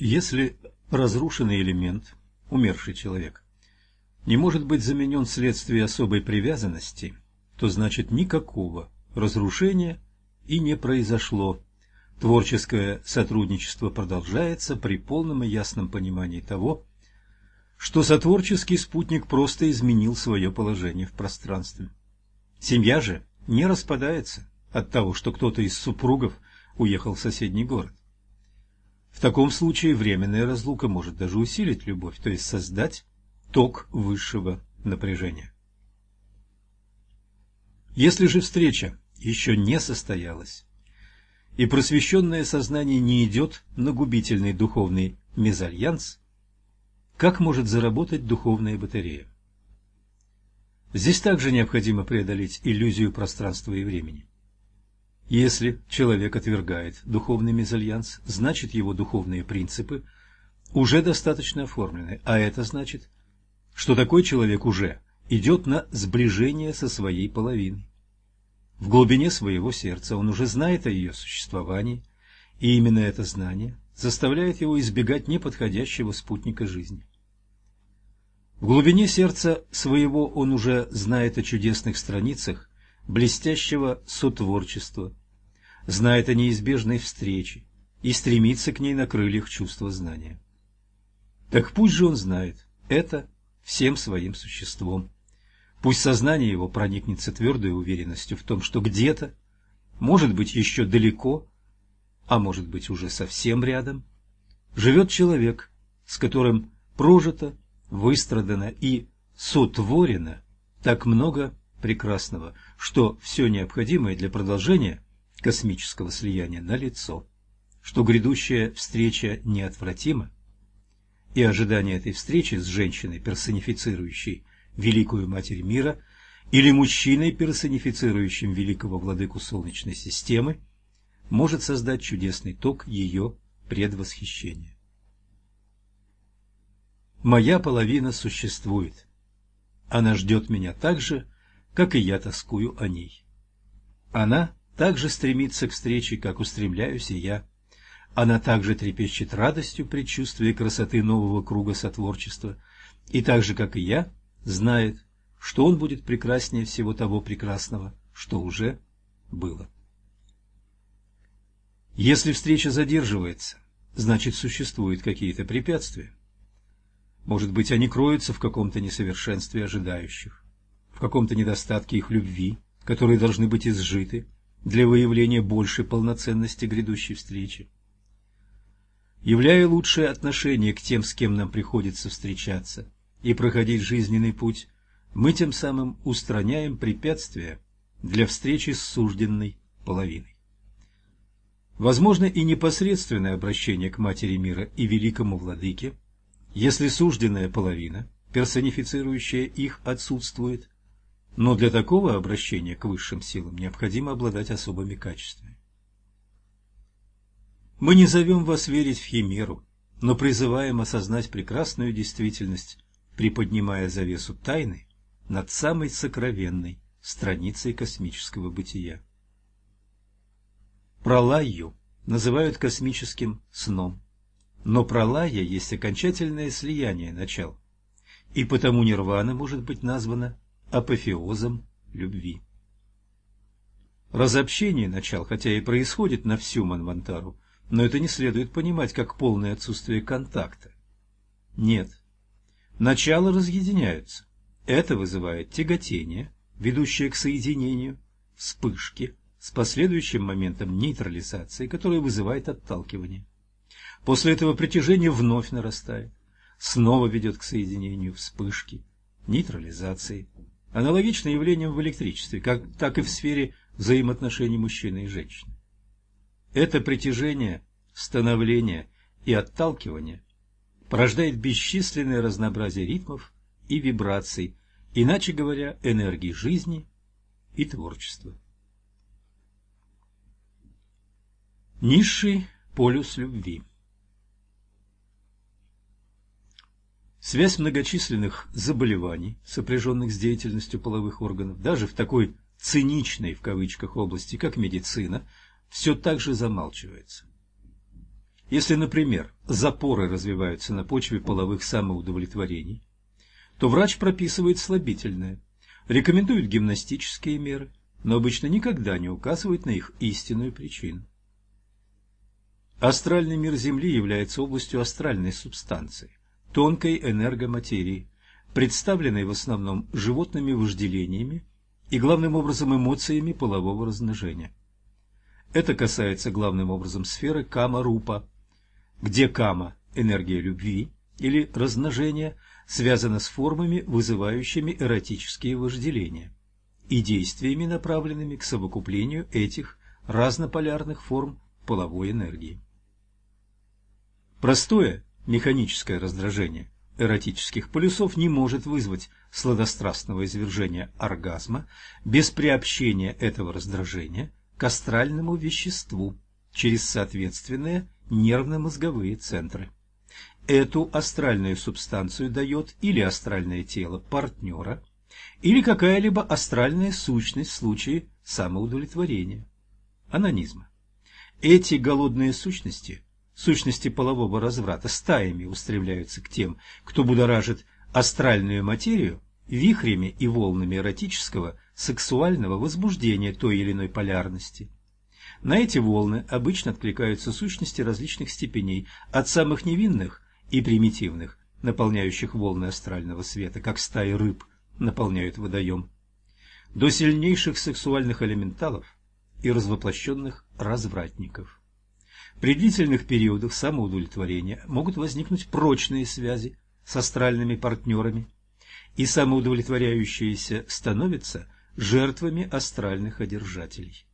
Если разрушенный элемент, умерший человек, не может быть заменен вследствие особой привязанности, то значит никакого разрушения и не произошло. Творческое сотрудничество продолжается при полном и ясном понимании того, что сотворческий спутник просто изменил свое положение в пространстве. Семья же не распадается от того, что кто-то из супругов уехал в соседний город. В таком случае временная разлука может даже усилить любовь, то есть создать ток высшего напряжения. Если же встреча еще не состоялась, и просвещенное сознание не идет на губительный духовный мезальянс, как может заработать духовная батарея? Здесь также необходимо преодолеть иллюзию пространства и времени. Если человек отвергает духовный мезальянс, значит его духовные принципы уже достаточно оформлены, а это значит, что такой человек уже идет на сближение со своей половиной. В глубине своего сердца он уже знает о ее существовании, и именно это знание заставляет его избегать неподходящего спутника жизни. В глубине сердца своего он уже знает о чудесных страницах блестящего сотворчества, знает о неизбежной встрече и стремится к ней на крыльях чувства знания. Так пусть же он знает это всем своим существом. Пусть сознание его проникнется твердой уверенностью в том, что где-то, может быть еще далеко, а может быть уже совсем рядом, живет человек, с которым прожито выстрадано и сотворено так много прекрасного, что все необходимое для продолжения космического слияния налицо, что грядущая встреча неотвратима, и ожидание этой встречи с женщиной, персонифицирующей Великую Матерь Мира, или мужчиной, персонифицирующим Великого Владыку Солнечной системы, может создать чудесный ток ее предвосхищения. Моя половина существует. Она ждет меня так же, как и я тоскую о ней. Она также стремится к встрече, как устремляюсь и я. Она также трепещет радостью предчувствия красоты нового круга сотворчества, и так же, как и я, знает, что он будет прекраснее всего того прекрасного, что уже было. Если встреча задерживается, значит существуют какие-то препятствия. Может быть, они кроются в каком-то несовершенстве ожидающих, в каком-то недостатке их любви, которые должны быть изжиты для выявления большей полноценности грядущей встречи. Являя лучшее отношение к тем, с кем нам приходится встречаться и проходить жизненный путь, мы тем самым устраняем препятствия для встречи с сужденной половиной. Возможно и непосредственное обращение к Матери Мира и Великому Владыке – если сужденная половина, персонифицирующая их, отсутствует, но для такого обращения к высшим силам необходимо обладать особыми качествами. Мы не зовем вас верить в химеру, но призываем осознать прекрасную действительность, приподнимая завесу тайны над самой сокровенной страницей космического бытия. Пролайю называют космическим сном. Но пралая есть окончательное слияние начал, и потому нирвана может быть названа апофеозом любви. Разобщение начал, хотя и происходит на всю Манвантару, но это не следует понимать как полное отсутствие контакта. Нет. Начала разъединяются. Это вызывает тяготение, ведущее к соединению, вспышки с последующим моментом нейтрализации, которое вызывает отталкивание. После этого притяжение вновь нарастает, снова ведет к соединению вспышки, нейтрализации. Аналогично явлениям в электричестве, как, так и в сфере взаимоотношений мужчины и женщины. Это притяжение, становление и отталкивание порождает бесчисленное разнообразие ритмов и вибраций, иначе говоря, энергии жизни и творчества. Низший полюс любви Связь многочисленных заболеваний, сопряженных с деятельностью половых органов, даже в такой «циничной» в кавычках области, как медицина, все так же замалчивается. Если, например, запоры развиваются на почве половых самоудовлетворений, то врач прописывает слабительное, рекомендует гимнастические меры, но обычно никогда не указывает на их истинную причину. Астральный мир Земли является областью астральной субстанции, тонкой энергоматерии, представленной в основном животными вожделениями и главным образом эмоциями полового размножения. Это касается главным образом сферы кама-рупа, где кама – энергия любви или размножения, связана с формами, вызывающими эротические вожделения, и действиями, направленными к совокуплению этих разнополярных форм половой энергии. Простое механическое раздражение эротических полюсов не может вызвать сладострастного извержения оргазма без приобщения этого раздражения к астральному веществу через соответственные нервно-мозговые центры. Эту астральную субстанцию дает или астральное тело партнера, или какая-либо астральная сущность в случае самоудовлетворения, анонизма. Эти голодные сущности, сущности полового разврата, стаями устремляются к тем, кто будоражит астральную материю вихрями и волнами эротического сексуального возбуждения той или иной полярности. На эти волны обычно откликаются сущности различных степеней, от самых невинных и примитивных, наполняющих волны астрального света, как стаи рыб наполняют водоем, до сильнейших сексуальных элементалов и развоплощенных развратников. При длительных периодах самоудовлетворения могут возникнуть прочные связи с астральными партнерами, и самоудовлетворяющиеся становятся жертвами астральных одержателей.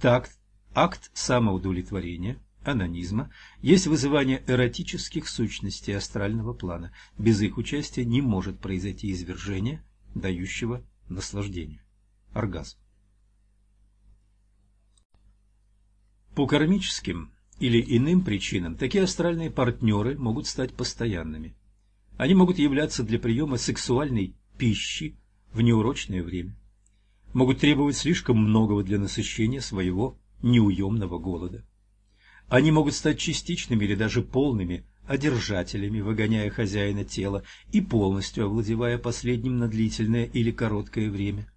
Так, акт самоудовлетворения, анонизма, есть вызывание эротических сущностей астрального плана. Без их участия не может произойти извержение, дающего наслаждение. Оргазм. По кармическим или иным причинам такие астральные партнеры могут стать постоянными. Они могут являться для приема сексуальной пищи в неурочное время, могут требовать слишком многого для насыщения своего неуемного голода. Они могут стать частичными или даже полными одержателями, выгоняя хозяина тела и полностью овладевая последним на длительное или короткое время.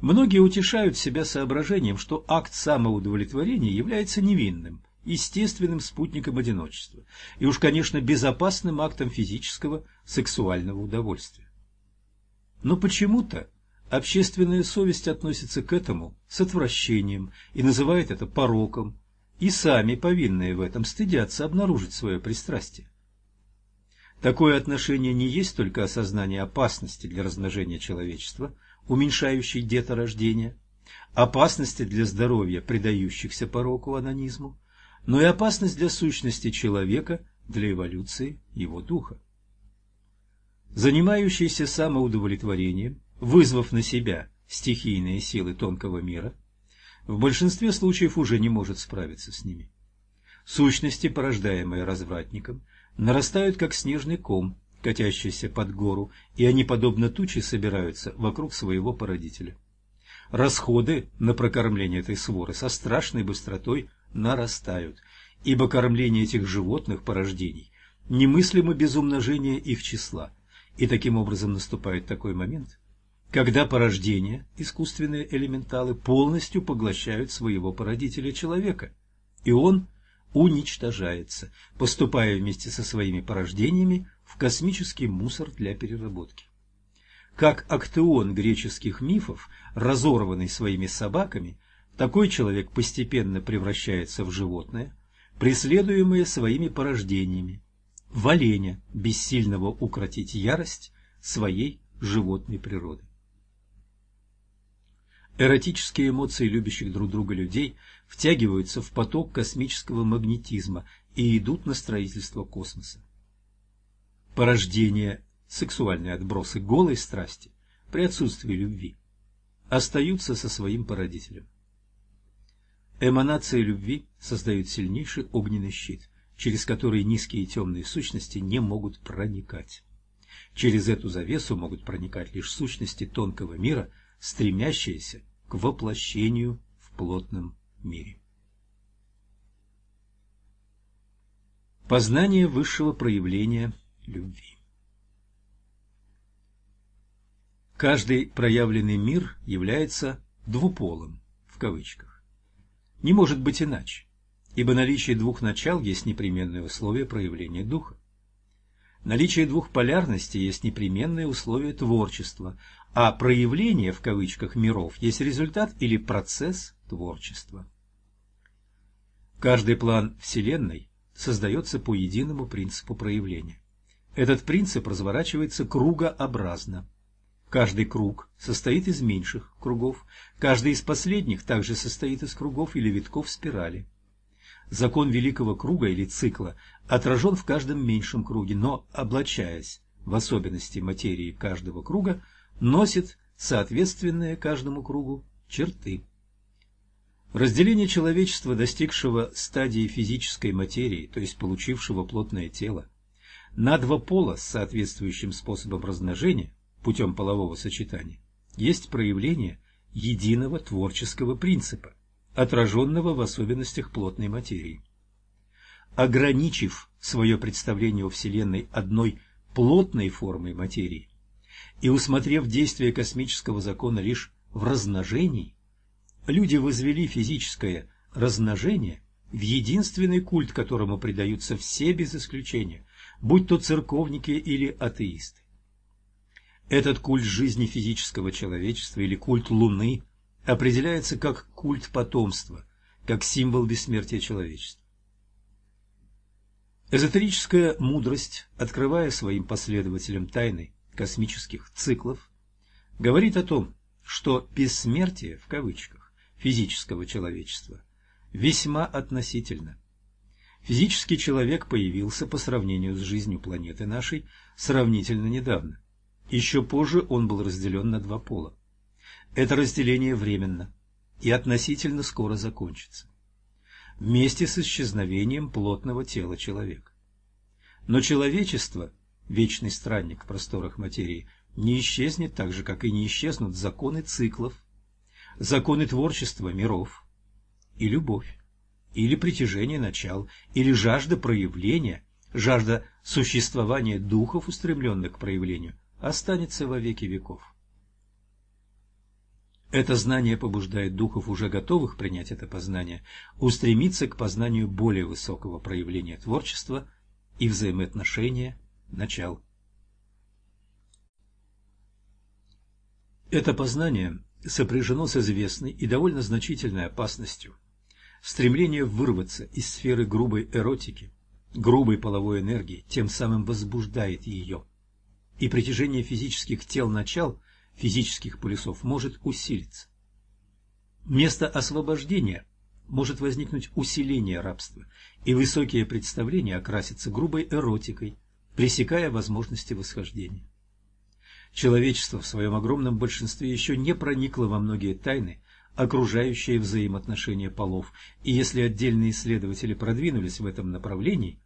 Многие утешают себя соображением, что акт самоудовлетворения является невинным, естественным спутником одиночества и уж, конечно, безопасным актом физического сексуального удовольствия. Но почему-то общественная совесть относится к этому с отвращением и называет это пороком, и сами повинные в этом стыдятся обнаружить свое пристрастие. Такое отношение не есть только осознание опасности для размножения человечества, уменьшающей деторождение, опасности для здоровья предающихся пороку анонизму, но и опасность для сущности человека, для эволюции его духа. Занимающийся самоудовлетворением, вызвав на себя стихийные силы тонкого мира, в большинстве случаев уже не может справиться с ними. Сущности, порождаемые развратником, нарастают как снежный ком, катящийся под гору, и они, подобно туче, собираются вокруг своего породителя. Расходы на прокормление этой своры со страшной быстротой нарастают, ибо кормление этих животных порождений немыслимо без умножения их числа, и таким образом наступает такой момент, когда порождения, искусственные элементалы, полностью поглощают своего породителя человека, и он уничтожается, поступая вместе со своими порождениями в космический мусор для переработки. Как актеон греческих мифов, разорванный своими собаками, такой человек постепенно превращается в животное, преследуемое своими порождениями, в оленя, бессильного укротить ярость своей животной природы. Эротические эмоции любящих друг друга людей втягиваются в поток космического магнетизма и идут на строительство космоса. Порождение, сексуальные отбросы голой страсти при отсутствии любви остаются со своим породителем. Эманации любви создают сильнейший огненный щит, через который низкие темные сущности не могут проникать. Через эту завесу могут проникать лишь сущности тонкого мира, стремящиеся к воплощению в плотном мире. Познание высшего проявления любви. Каждый проявленный мир является «двуполым» в кавычках. Не может быть иначе, ибо наличие двух начал есть непременное условие проявления духа. Наличие двух полярностей есть непременное условие творчества, а проявление в кавычках миров есть результат или процесс творчества. Каждый план Вселенной создается по единому принципу проявления. Этот принцип разворачивается кругообразно. Каждый круг состоит из меньших кругов, каждый из последних также состоит из кругов или витков спирали. Закон великого круга или цикла отражен в каждом меньшем круге, но, облачаясь в особенности материи каждого круга, носит соответственные каждому кругу черты. Разделение человечества, достигшего стадии физической материи, то есть получившего плотное тело, на два пола с соответствующим способом размножения путем полового сочетания, есть проявление единого творческого принципа, отраженного в особенностях плотной материи. Ограничив свое представление о Вселенной одной плотной формой материи и усмотрев действие космического закона лишь в размножении, люди возвели физическое размножение в единственный культ, которому предаются все без исключения, будь то церковники или атеисты. Этот культ жизни физического человечества или культ Луны определяется как культ потомства, как символ бессмертия человечества. Эзотерическая мудрость, открывая своим последователям тайны космических циклов, говорит о том, что «бессмертие» в кавычках физического человечества весьма относительно. Физический человек появился по сравнению с жизнью планеты нашей сравнительно недавно. Еще позже он был разделен на два пола. Это разделение временно и относительно скоро закончится. Вместе с исчезновением плотного тела человека. Но человечество, вечный странник в просторах материи, не исчезнет так же, как и не исчезнут законы циклов, законы творчества миров и любовь, или притяжение начал, или жажда проявления, жажда существования духов, устремленных к проявлению, останется во веки веков. Это знание побуждает духов, уже готовых принять это познание, устремиться к познанию более высокого проявления творчества и взаимоотношения начал. Это познание сопряжено с известной и довольно значительной опасностью. Стремление вырваться из сферы грубой эротики, грубой половой энергии, тем самым возбуждает ее. И притяжение физических тел начал – физических полюсов может усилиться. Вместо освобождения может возникнуть усиление рабства, и высокие представления окрасятся грубой эротикой, пресекая возможности восхождения. Человечество в своем огромном большинстве еще не проникло во многие тайны, окружающие взаимоотношения полов, и если отдельные исследователи продвинулись в этом направлении,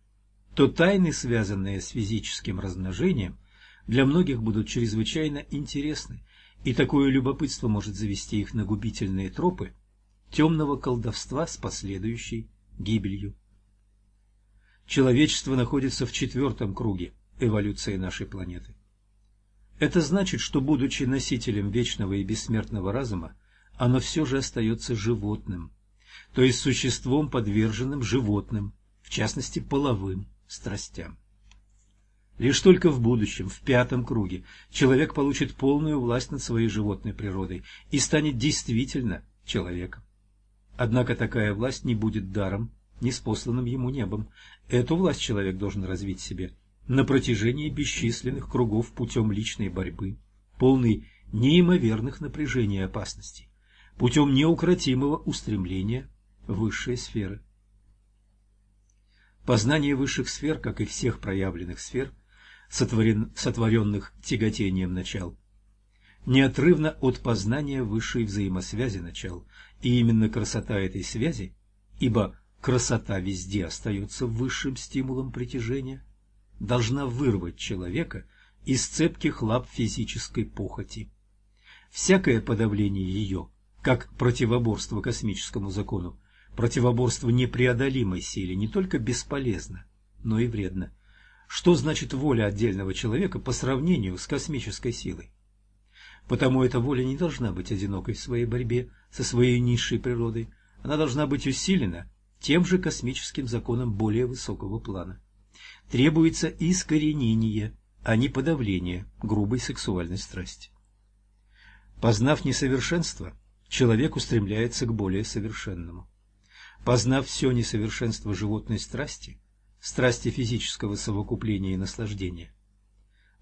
то тайны, связанные с физическим размножением, для многих будут чрезвычайно интересны, и такое любопытство может завести их на губительные тропы темного колдовства с последующей гибелью. Человечество находится в четвертом круге эволюции нашей планеты. Это значит, что, будучи носителем вечного и бессмертного разума, оно все же остается животным, то есть существом, подверженным животным, в частности половым страстям. Лишь только в будущем, в пятом круге, человек получит полную власть над своей животной природой и станет действительно человеком. Однако такая власть не будет даром, неспосланным ему небом. Эту власть человек должен развить себе на протяжении бесчисленных кругов путем личной борьбы, полной неимоверных напряжений и опасностей, путем неукротимого устремления в высшие сферы. Познание высших сфер, как и всех проявленных сфер – сотворен, сотворенных тяготением начал, неотрывно от познания высшей взаимосвязи начал, и именно красота этой связи, ибо красота везде остается высшим стимулом притяжения, должна вырвать человека из цепких лап физической похоти. Всякое подавление ее, как противоборство космическому закону, противоборство непреодолимой силе, не только бесполезно, но и вредно. Что значит воля отдельного человека по сравнению с космической силой? Потому эта воля не должна быть одинокой в своей борьбе со своей низшей природой. Она должна быть усилена тем же космическим законом более высокого плана. Требуется искоренение, а не подавление грубой сексуальной страсти. Познав несовершенство, человек устремляется к более совершенному. Познав все несовершенство животной страсти, страсти физического совокупления и наслаждения,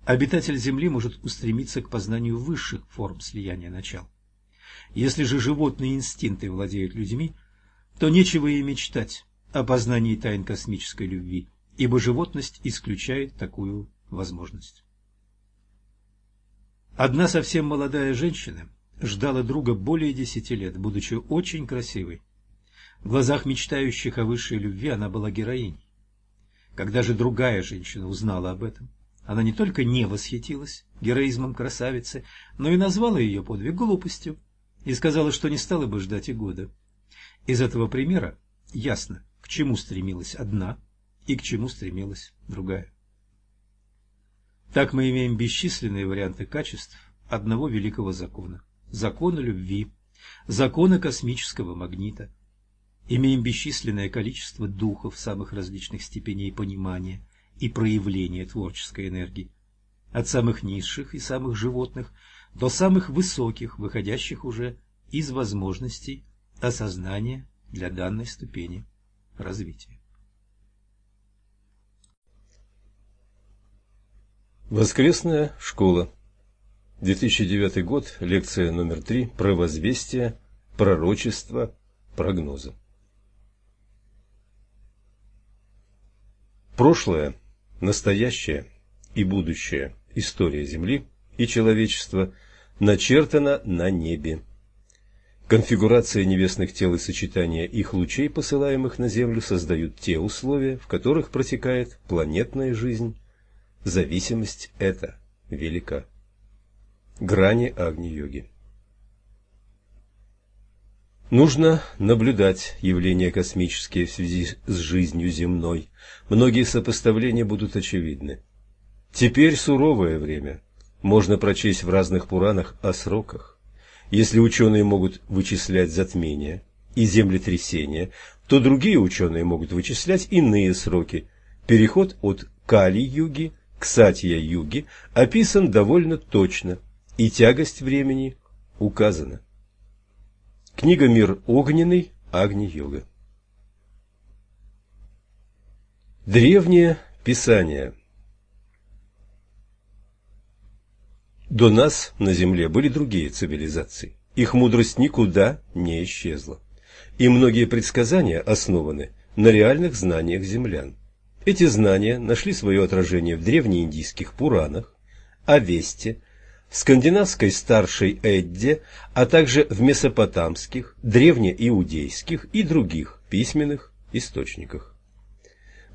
Обитатель Земли может устремиться к познанию высших форм слияния начал. Если же животные инстинкты владеют людьми, то нечего и мечтать о познании тайн космической любви, ибо животность исключает такую возможность. Одна совсем молодая женщина ждала друга более десяти лет, будучи очень красивой. В глазах мечтающих о высшей любви она была героиней. Когда же другая женщина узнала об этом, она не только не восхитилась героизмом красавицы, но и назвала ее подвиг глупостью и сказала, что не стала бы ждать и года. Из этого примера ясно, к чему стремилась одна и к чему стремилась другая. Так мы имеем бесчисленные варианты качеств одного великого закона – закона любви, закона космического магнита. Имеем бесчисленное количество духов самых различных степеней понимания – и проявление творческой энергии, от самых низших и самых животных до самых высоких, выходящих уже из возможностей осознания для данной ступени развития. Воскресная школа. 2009 год. Лекция номер 3. Про возвестие, пророчество, прогнозы. Прошлое настоящая и будущая история Земли и человечества начертана на небе. Конфигурация небесных тел и сочетание их лучей, посылаемых на Землю, создают те условия, в которых протекает планетная жизнь. Зависимость эта велика. Грани Агни-йоги Нужно наблюдать явления космические в связи с жизнью земной. Многие сопоставления будут очевидны. Теперь суровое время. Можно прочесть в разных Пуранах о сроках. Если ученые могут вычислять затмения и землетрясения, то другие ученые могут вычислять иные сроки. Переход от Кали-юги к Сатья-юги описан довольно точно, и тягость времени указана. Книга «Мир огненный. Агни-йога». Древнее Писание До нас на Земле были другие цивилизации. Их мудрость никуда не исчезла. И многие предсказания основаны на реальных знаниях землян. Эти знания нашли свое отражение в древнеиндийских Пуранах, Авесте, скандинавской старшей Эдде, а также в месопотамских, древнеиудейских и других письменных источниках.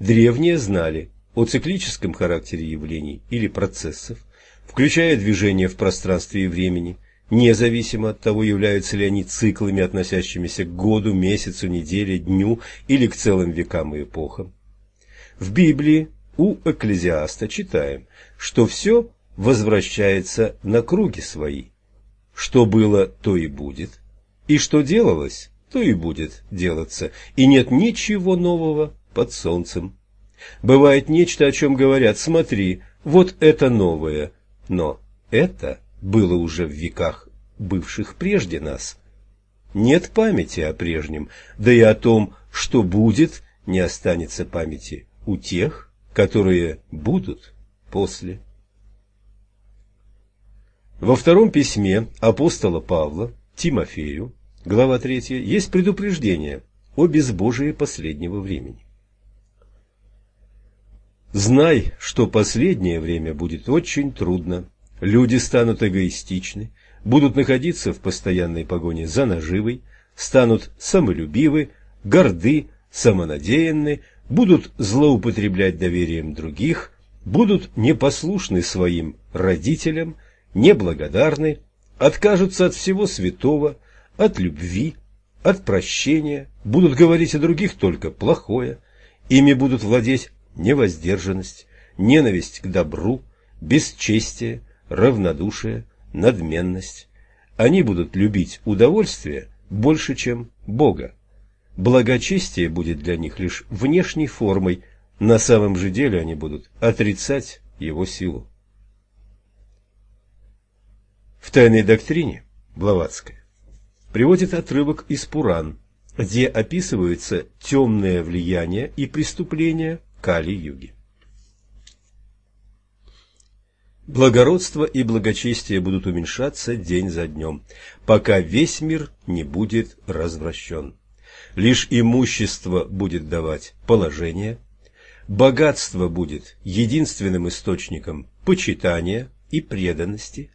Древние знали о циклическом характере явлений или процессов, включая движение в пространстве и времени, независимо от того, являются ли они циклами, относящимися к году, месяцу, неделе, дню или к целым векам и эпохам. В Библии у Экклезиаста читаем, что все возвращается на круги свои. Что было, то и будет, и что делалось, то и будет делаться, и нет ничего нового под солнцем. Бывает нечто, о чем говорят, смотри, вот это новое, но это было уже в веках, бывших прежде нас. Нет памяти о прежнем, да и о том, что будет, не останется памяти у тех, которые будут после. Во втором письме апостола Павла Тимофею, глава 3, есть предупреждение о безбожии последнего времени. Знай, что последнее время будет очень трудно. Люди станут эгоистичны, будут находиться в постоянной погоне за наживой, станут самолюбивы, горды, самонадеянны, будут злоупотреблять доверием других, будут непослушны своим родителям – неблагодарны, откажутся от всего святого, от любви, от прощения, будут говорить о других только плохое, ими будут владеть невоздержанность, ненависть к добру, бесчестие, равнодушие, надменность. Они будут любить удовольствие больше, чем Бога. Благочестие будет для них лишь внешней формой, на самом же деле они будут отрицать его силу. В «Тайной доктрине» Блаватская приводит отрывок из Пуран, где описываются темное влияние и преступления Кали-юги. Благородство и благочестие будут уменьшаться день за днем, пока весь мир не будет развращен. Лишь имущество будет давать положение, богатство будет единственным источником почитания и преданности,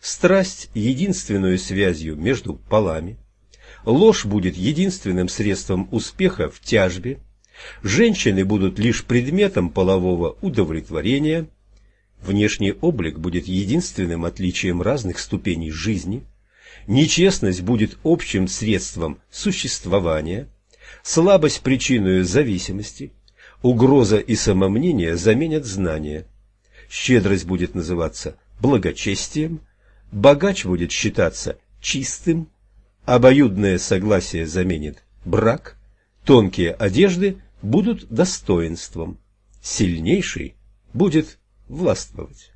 страсть – единственной связью между полами, ложь будет единственным средством успеха в тяжбе, женщины будут лишь предметом полового удовлетворения, внешний облик будет единственным отличием разных ступеней жизни, нечестность будет общим средством существования, слабость – причиной зависимости, угроза и самомнение заменят знания, щедрость будет называться благочестием, богач будет считаться чистым, обоюдное согласие заменит брак, тонкие одежды будут достоинством, сильнейший будет властвовать.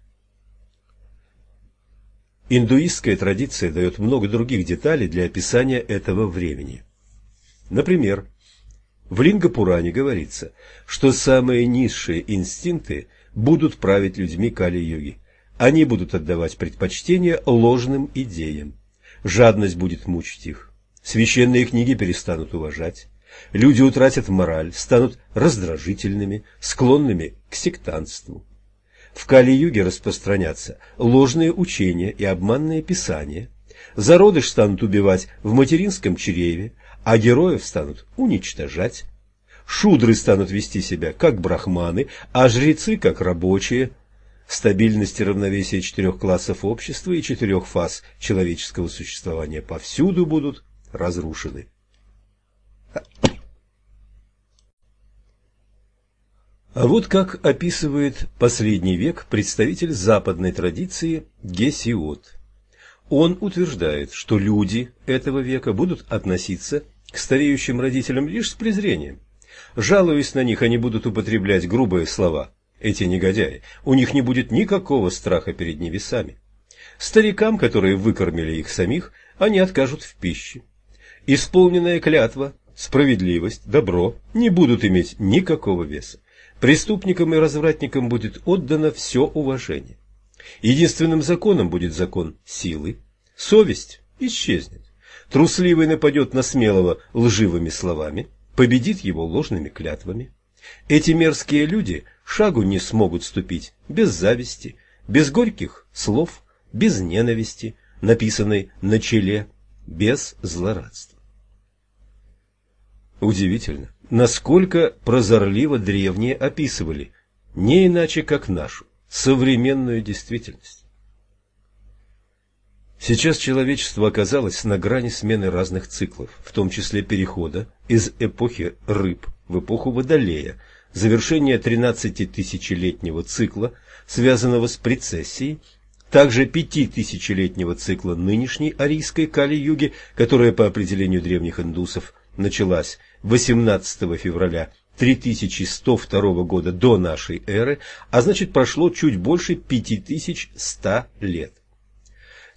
Индуистская традиция дает много других деталей для описания этого времени. Например, в Лингапуране говорится, что самые низшие инстинкты будут править людьми Кали-йоги. Они будут отдавать предпочтение ложным идеям. Жадность будет мучить их. Священные книги перестанут уважать. Люди утратят мораль, станут раздражительными, склонными к сектантству. В Кали-юге распространятся ложные учения и обманные писания. Зародыш станут убивать в материнском чреве, а героев станут уничтожать. Шудры станут вести себя как брахманы, а жрецы как рабочие – стабильность и равновесие четырех классов общества и четырех фаз человеческого существования повсюду будут разрушены. А вот как описывает последний век представитель западной традиции Гесиот. Он утверждает, что люди этого века будут относиться к стареющим родителям лишь с презрением. Жалуясь на них, они будут употреблять грубые слова – эти негодяи, у них не будет никакого страха перед небесами. Старикам, которые выкормили их самих, они откажут в пище. Исполненная клятва, справедливость, добро не будут иметь никакого веса. Преступникам и развратникам будет отдано все уважение. Единственным законом будет закон силы. Совесть исчезнет. Трусливый нападет на смелого лживыми словами, победит его ложными клятвами. Эти мерзкие люди шагу не смогут ступить без зависти, без горьких слов, без ненависти, написанной на челе, без злорадства. Удивительно, насколько прозорливо древние описывали, не иначе как нашу, современную действительность. Сейчас человечество оказалось на грани смены разных циклов, в том числе перехода из эпохи рыб в эпоху Водолея, завершение 13-тысячелетнего цикла, связанного с прецессией, также пятитысячелетнего цикла нынешней арийской Кали-юги, которая по определению древних индусов началась 18 февраля 3102 года до нашей эры, а значит прошло чуть больше 5100 лет.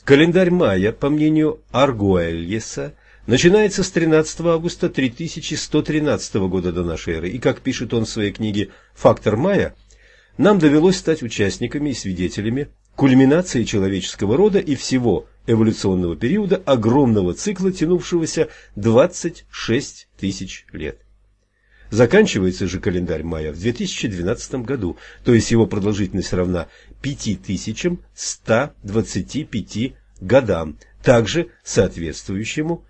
Календарь майя, по мнению Аргуэльеса, начинается с 13 августа 3113 года до нашей эры, и, как пишет он в своей книге «Фактор Майя», нам довелось стать участниками и свидетелями кульминации человеческого рода и всего эволюционного периода огромного цикла, тянувшегося 26 тысяч лет. Заканчивается же календарь мая в 2012 году, то есть его продолжительность равна 5125 годам, также соответствующему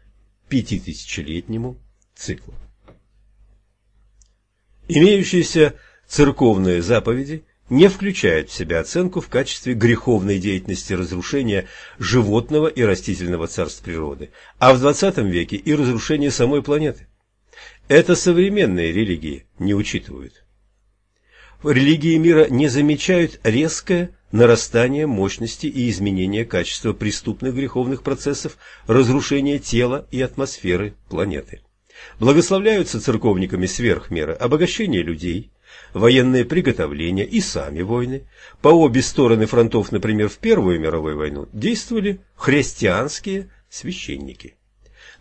пятитысячелетнему циклу. Имеющиеся церковные заповеди не включают в себя оценку в качестве греховной деятельности разрушения животного и растительного царств природы, а в XX веке и разрушения самой планеты. Это современные религии не учитывают. религии мира не замечают резкое нарастание мощности и изменение качества преступных греховных процессов, разрушения тела и атмосферы планеты. Благословляются церковниками сверх меры обогащение людей, военные приготовления и сами войны. По обе стороны фронтов, например, в Первую мировую войну действовали христианские священники.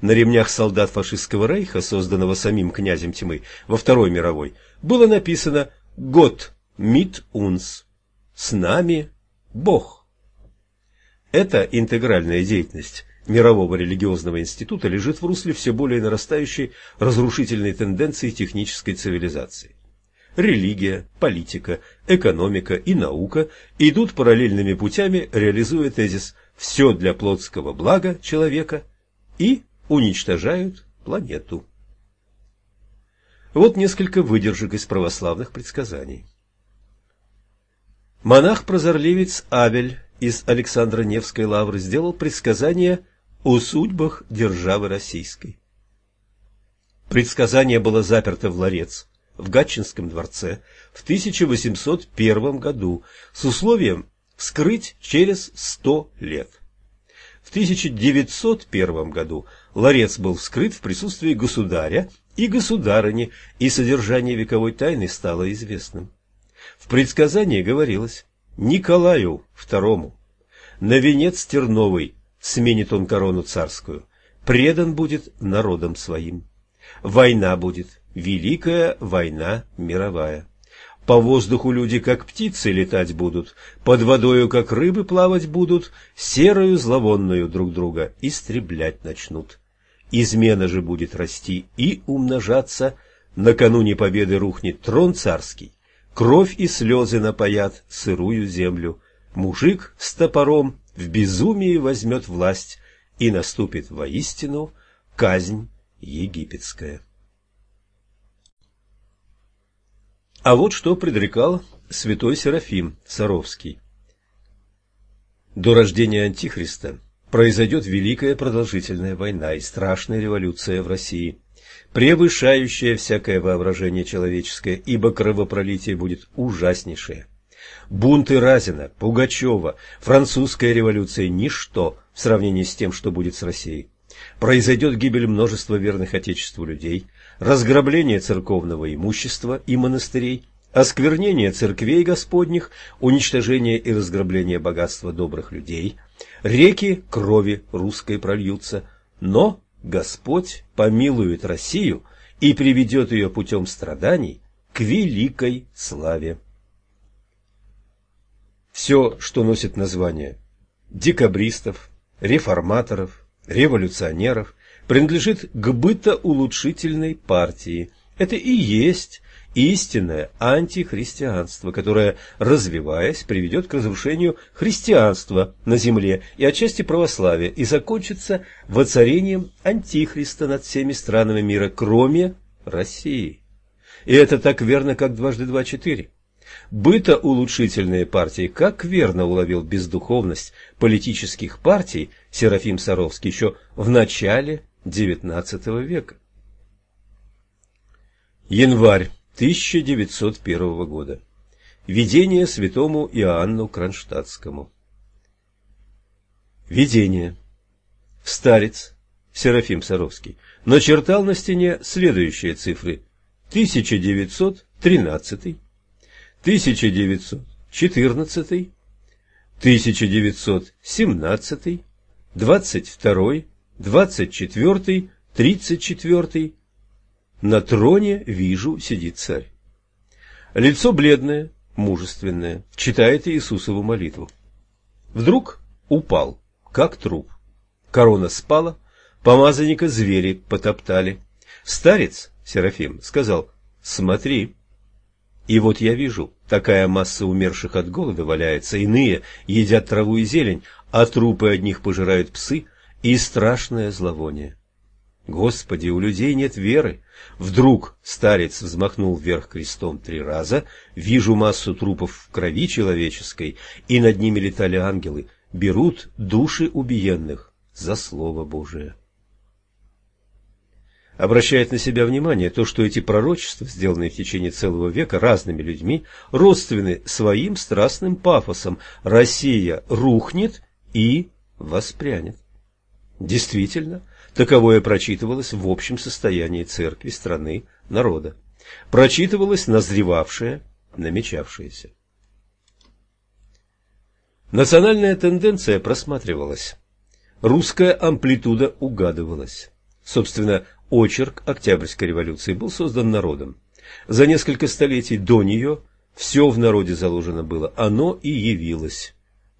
На ремнях солдат фашистского рейха, созданного самим князем тьмы во Второй мировой, было написано «Год мит унс» – «С нами Бог». Эта интегральная деятельность мирового религиозного института лежит в русле все более нарастающей разрушительной тенденции технической цивилизации. Религия, политика, экономика и наука идут параллельными путями, реализуя тезис «все для плотского блага человека» и уничтожают планету. Вот несколько выдержек из православных предсказаний. Монах-прозорливец Авель из Александра Невской лавры сделал предсказание о судьбах державы российской. Предсказание было заперто в ларец в Гатчинском дворце в 1801 году с условием вскрыть через сто лет. В 1901 году ларец был вскрыт в присутствии государя и государыни, и содержание вековой тайны стало известным. В предсказании говорилось «Николаю II на венец терновый сменит он корону царскую, предан будет народом своим. Война будет, великая война мировая. По воздуху люди, как птицы, летать будут, под водою, как рыбы, плавать будут, серою зловонную друг друга истреблять начнут. Измена же будет расти и умножаться, накануне победы рухнет трон царский, кровь и слезы напоят сырую землю, мужик с топором в безумии возьмет власть, и наступит воистину казнь египетская. А вот что предрекал святой Серафим Саровский. До рождения Антихриста произойдет великая продолжительная война и страшная революция в России, превышающая всякое воображение человеческое, ибо кровопролитие будет ужаснейшее. Бунты Разина, Пугачева, французская революция – ничто в сравнении с тем, что будет с Россией. Произойдет гибель множества верных Отечеству людей, разграбление церковного имущества и монастырей, осквернение церквей Господних, уничтожение и разграбление богатства добрых людей, реки крови русской прольются, но Господь помилует Россию и приведет ее путем страданий к великой славе. Все, что носит название декабристов, реформаторов, революционеров, принадлежит к бытоулучшительной партии. Это и есть истинное антихристианство, которое, развиваясь, приведет к разрушению христианства на земле и отчасти православия и закончится воцарением антихриста над всеми странами мира, кроме России. И это так верно, как дважды два четыре. Бытоулучшительные партии, как верно уловил бездуховность политических партий Серафим Саровский еще в начале XIX века. Январь 1901 года. Видение святому Иоанну Кронштадтскому. Видение. Старец Серафим Саровский начертал на стене следующие цифры 1913, 1914, 1917, 22, 24, 34. На троне вижу сидит царь. Лицо бледное, мужественное, читает Иисусову молитву. Вдруг упал, как труп. Корона спала, помазанника звери потоптали. Старец, Серафим, сказал, смотри, и вот я вижу, такая масса умерших от голода валяется, иные едят траву и зелень, а трупы одних пожирают псы, и страшное зловоние. Господи, у людей нет веры. Вдруг старец взмахнул вверх крестом три раза, вижу массу трупов в крови человеческой, и над ними летали ангелы, берут души убиенных за Слово Божие. Обращает на себя внимание то, что эти пророчества, сделанные в течение целого века разными людьми, родственны своим страстным пафосом. Россия рухнет и воспрянет. Действительно, таковое прочитывалось в общем состоянии церкви, страны, народа. Прочитывалось назревавшее, намечавшееся. Национальная тенденция просматривалась. Русская амплитуда угадывалась. Собственно, очерк Октябрьской революции был создан народом. За несколько столетий до нее все в народе заложено было, оно и явилось.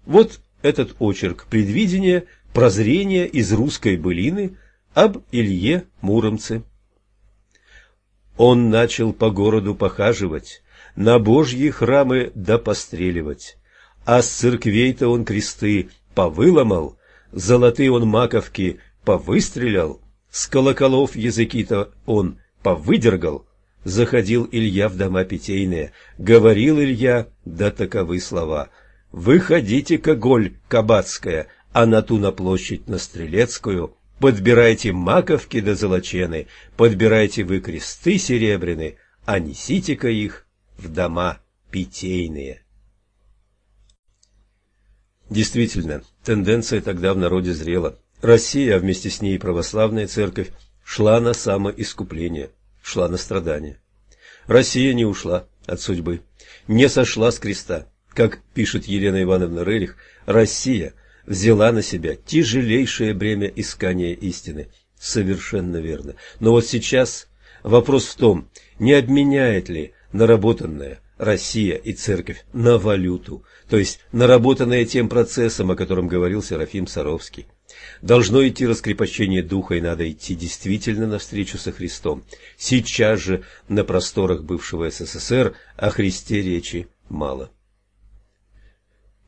Вот этот очерк предвидения, прозрения из русской былины об Илье Муромце. Он начал по городу похаживать, на божьи храмы да а с церквей-то он кресты повыломал, золотые он маковки повыстрелял, с колоколов языки-то он повыдергал. Заходил Илья в дома питейные, говорил Илья, да таковы слова. «Выходите-ка, голь кабацкая, а на ту на площадь на Стрелецкую, подбирайте маковки до да золочены, подбирайте вы кресты серебряные, а несите-ка их в дома питейные». Действительно, тенденция тогда в народе зрела. Россия, а вместе с ней и православная церковь, шла на самоискупление, шла на страдания. Россия не ушла от судьбы, не сошла с креста. Как пишет Елена Ивановна Рерих, Россия взяла на себя тяжелейшее бремя искания истины. Совершенно верно. Но вот сейчас вопрос в том, не обменяет ли наработанное Россия и Церковь на валюту, то есть наработанное тем процессом, о котором говорил Серафим Саровский. Должно идти раскрепощение духа, и надо идти действительно навстречу со Христом. Сейчас же на просторах бывшего СССР о Христе речи мало.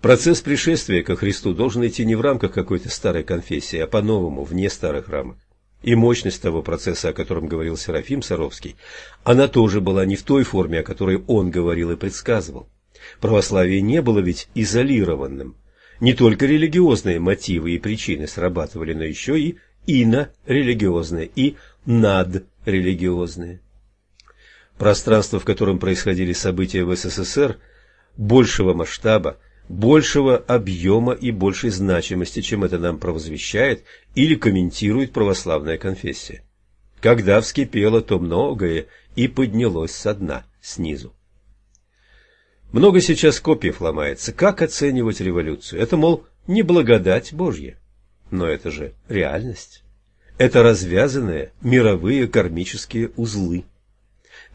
Процесс пришествия ко Христу должен идти не в рамках какой-то старой конфессии, а по-новому, вне старых рамок. И мощность того процесса, о котором говорил Серафим Саровский, она тоже была не в той форме, о которой он говорил и предсказывал. Православие не было ведь изолированным. Не только религиозные мотивы и причины срабатывали, но еще и ино-религиозные и надрелигиозные. Пространство, в котором происходили события в СССР, большего масштаба, большего объема и большей значимости, чем это нам провозвещает или комментирует православная конфессия. Когда вскипело, то многое и поднялось со дна, снизу. Много сейчас копиев ломается. Как оценивать революцию? Это, мол, не благодать Божья. Но это же реальность. Это развязанные мировые кармические узлы.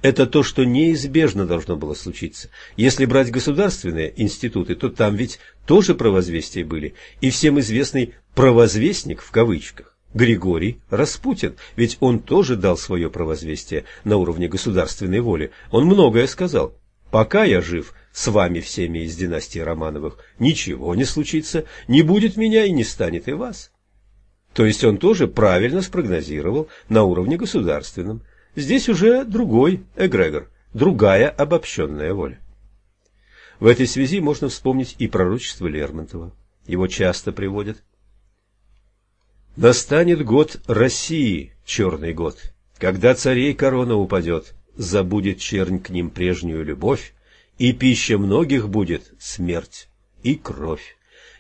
Это то, что неизбежно должно было случиться. Если брать государственные институты, то там ведь тоже провозвестия были. И всем известный «провозвестник» в кавычках Григорий Распутин, ведь он тоже дал свое провозвестие на уровне государственной воли. Он многое сказал. «Пока я жив с вами всеми из династии Романовых, ничего не случится, не будет меня и не станет и вас». То есть он тоже правильно спрогнозировал на уровне государственном. Здесь уже другой эгрегор, другая обобщенная воля. В этой связи можно вспомнить и пророчество Лермонтова. Его часто приводят. «Настанет год России, черный год, когда царей корона упадет, забудет чернь к ним прежнюю любовь, и пища многих будет смерть и кровь,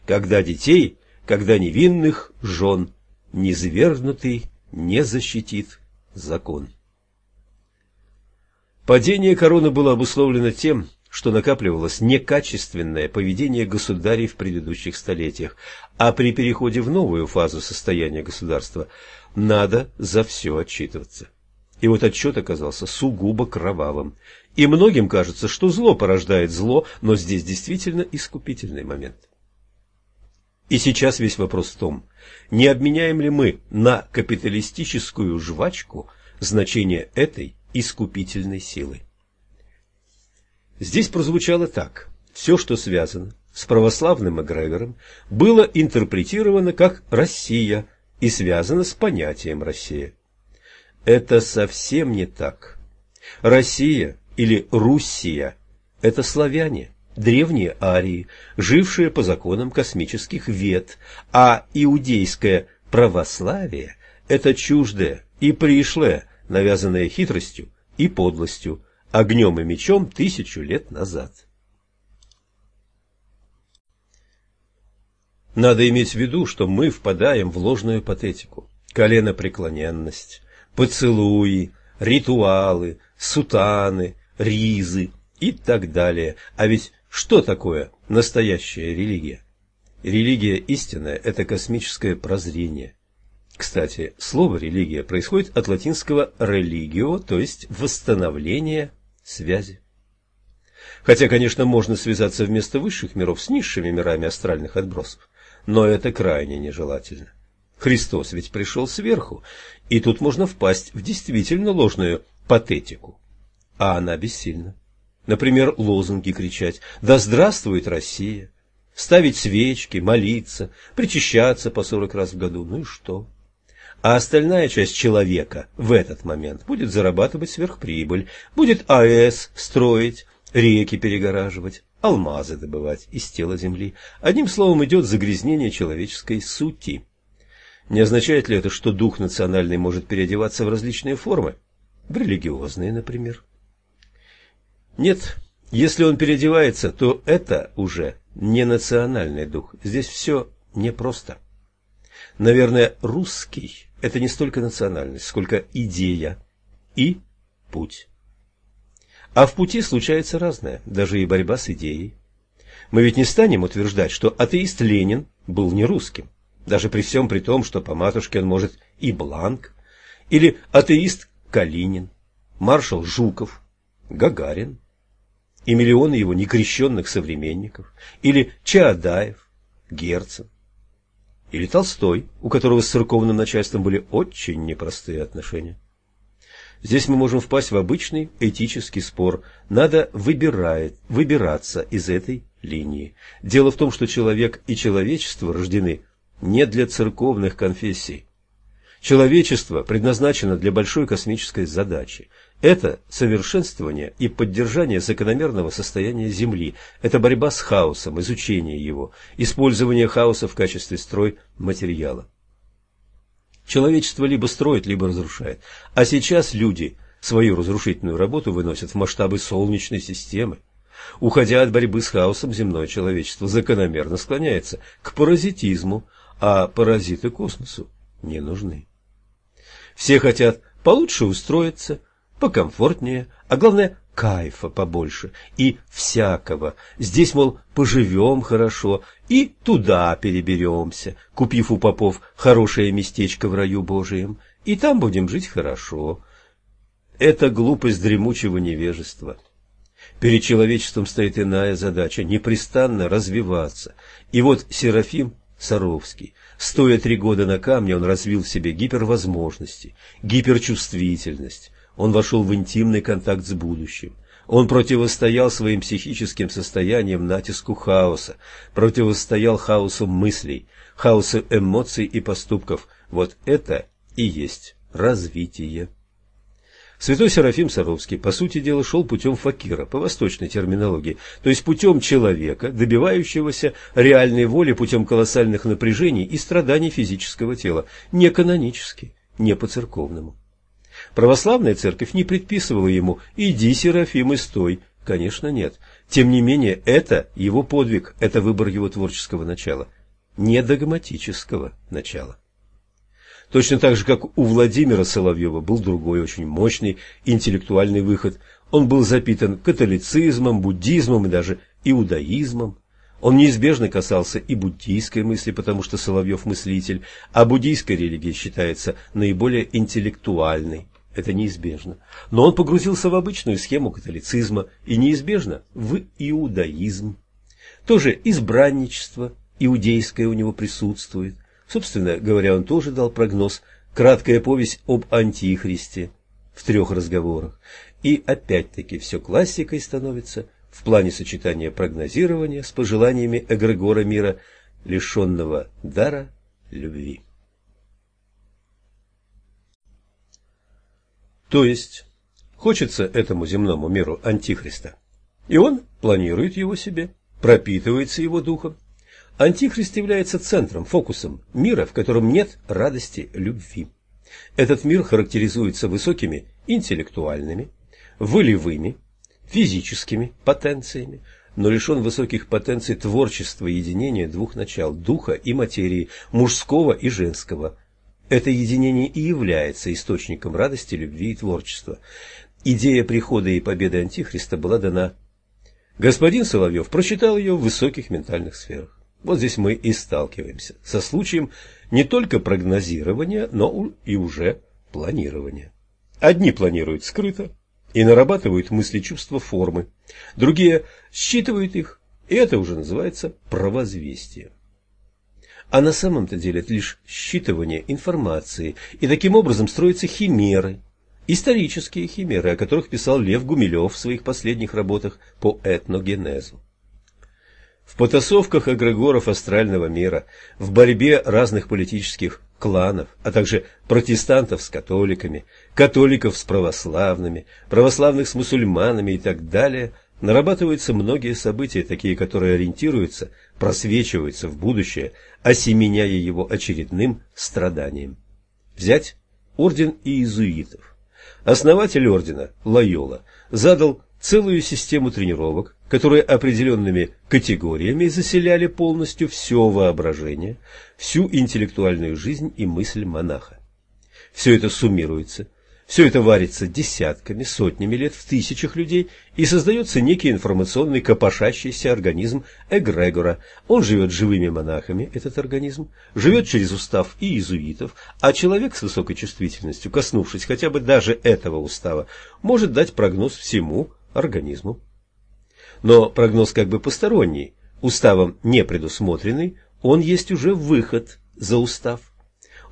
когда детей, когда невинных жен, низвергнутый не защитит закон». Падение короны было обусловлено тем, что накапливалось некачественное поведение государей в предыдущих столетиях, а при переходе в новую фазу состояния государства надо за все отчитываться. И вот отчет оказался сугубо кровавым. И многим кажется, что зло порождает зло, но здесь действительно искупительный момент. И сейчас весь вопрос в том, не обменяем ли мы на капиталистическую жвачку значение этой искупительной силы. Здесь прозвучало так. Все, что связано с православным эгрегором, было интерпретировано как «Россия» и связано с понятием «Россия». Это совсем не так. Россия или Руссия – это славяне, древние арии, жившие по законам космических вет, а иудейское православие – это чуждое и пришлое навязанное хитростью и подлостью, огнем и мечом тысячу лет назад. Надо иметь в виду, что мы впадаем в ложную патетику, коленопреклоненность, поцелуи, ритуалы, сутаны, ризы и так далее. А ведь что такое настоящая религия? Религия истинная – это космическое прозрение. Кстати, слово «религия» происходит от латинского «religio», то есть «восстановление связи». Хотя, конечно, можно связаться вместо высших миров с низшими мирами астральных отбросов, но это крайне нежелательно. Христос ведь пришел сверху, и тут можно впасть в действительно ложную патетику, а она бессильна. Например, лозунги кричать «Да здравствует Россия!», ставить свечки, молиться, причащаться по сорок раз в году, ну и что? А остальная часть человека в этот момент будет зарабатывать сверхприбыль, будет АЭС строить, реки перегораживать, алмазы добывать из тела земли. Одним словом, идет загрязнение человеческой сути. Не означает ли это, что дух национальный может переодеваться в различные формы? В религиозные, например. Нет, если он переодевается, то это уже не национальный дух. Здесь все непросто. Наверное, русский – это не столько национальность, сколько идея и путь. А в пути случается разное, даже и борьба с идеей. Мы ведь не станем утверждать, что атеист Ленин был не русским, даже при всем при том, что по матушке он может и Бланк, или атеист Калинин, маршал Жуков, Гагарин и миллионы его некрещенных современников, или Чаадаев, Герцен, или Толстой, у которого с церковным начальством были очень непростые отношения. Здесь мы можем впасть в обычный этический спор. Надо выбирает, выбираться из этой линии. Дело в том, что человек и человечество рождены не для церковных конфессий. Человечество предназначено для большой космической задачи. Это совершенствование и поддержание закономерного состояния Земли. Это борьба с хаосом, изучение его, использование хаоса в качестве стройматериала. Человечество либо строит, либо разрушает. А сейчас люди свою разрушительную работу выносят в масштабы Солнечной системы. Уходя от борьбы с хаосом, земное человечество закономерно склоняется к паразитизму, а паразиты космосу не нужны. Все хотят получше устроиться, покомфортнее, а главное кайфа побольше и всякого. Здесь, мол, поживем хорошо и туда переберемся, купив у попов хорошее местечко в раю Божием, и там будем жить хорошо. Это глупость дремучего невежества. Перед человечеством стоит иная задача – непрестанно развиваться. И вот Серафим Саровский, стоя три года на камне, он развил в себе гипервозможности, гиперчувствительность, он вошел в интимный контакт с будущим. Он противостоял своим психическим состояниям натиску хаоса, противостоял хаосу мыслей, хаосу эмоций и поступков. Вот это и есть развитие. Святой Серафим Саровский, по сути дела, шел путем факира, по восточной терминологии, то есть путем человека, добивающегося реальной воли путем колоссальных напряжений и страданий физического тела, не канонически, не по-церковному. Православная церковь не предписывала ему «иди, Серафим, и стой». Конечно, нет. Тем не менее, это его подвиг, это выбор его творческого начала, не догматического начала. Точно так же, как у Владимира Соловьева был другой очень мощный интеллектуальный выход. Он был запитан католицизмом, буддизмом и даже иудаизмом. Он неизбежно касался и буддийской мысли, потому что Соловьев мыслитель, а буддийская религия считается наиболее интеллектуальной. Это неизбежно. Но он погрузился в обычную схему католицизма и неизбежно в иудаизм. Тоже избранничество иудейское у него присутствует. Собственно говоря, он тоже дал прогноз, краткая повесть об антихристе в трех разговорах. И опять-таки все классикой становится в плане сочетания прогнозирования с пожеланиями эгрегора мира, лишенного дара любви. То есть, хочется этому земному миру антихриста, и он планирует его себе, пропитывается его духом. Антихрист является центром, фокусом мира, в котором нет радости любви. Этот мир характеризуется высокими интеллектуальными, волевыми, физическими потенциями, но лишен высоких потенций творчества единения двух начал – духа и материи, мужского и женского. Это единение и является источником радости, любви и творчества. Идея прихода и победы Антихриста была дана. Господин Соловьев прочитал ее в высоких ментальных сферах. Вот здесь мы и сталкиваемся со случаем не только прогнозирования, но и уже планирования. Одни планируют скрыто и нарабатывают мысли, чувства, формы. Другие считывают их, и это уже называется провозвестие. А на самом-то деле это лишь считывание информации, и таким образом строятся химеры, исторические химеры, о которых писал Лев Гумилев в своих последних работах по этногенезу. В потасовках эгрегоров астрального мира, в борьбе разных политических кланов, а также протестантов с католиками, католиков с православными, православных с мусульманами и так далее, нарабатываются многие события, такие, которые ориентируются, просвечиваются в будущее, осеменяя его очередным страданием. Взять орден иезуитов. Основатель ордена, Лайола, задал целую систему тренировок, которые определенными категориями заселяли полностью все воображение, всю интеллектуальную жизнь и мысль монаха. Все это суммируется, все это варится десятками, сотнями лет в тысячах людей и создается некий информационный копошащийся организм эгрегора. Он живет живыми монахами, этот организм, живет через устав и иезуитов, а человек с высокой чувствительностью, коснувшись хотя бы даже этого устава, может дать прогноз всему организму но прогноз как бы посторонний, уставом не предусмотренный, он есть уже выход за устав.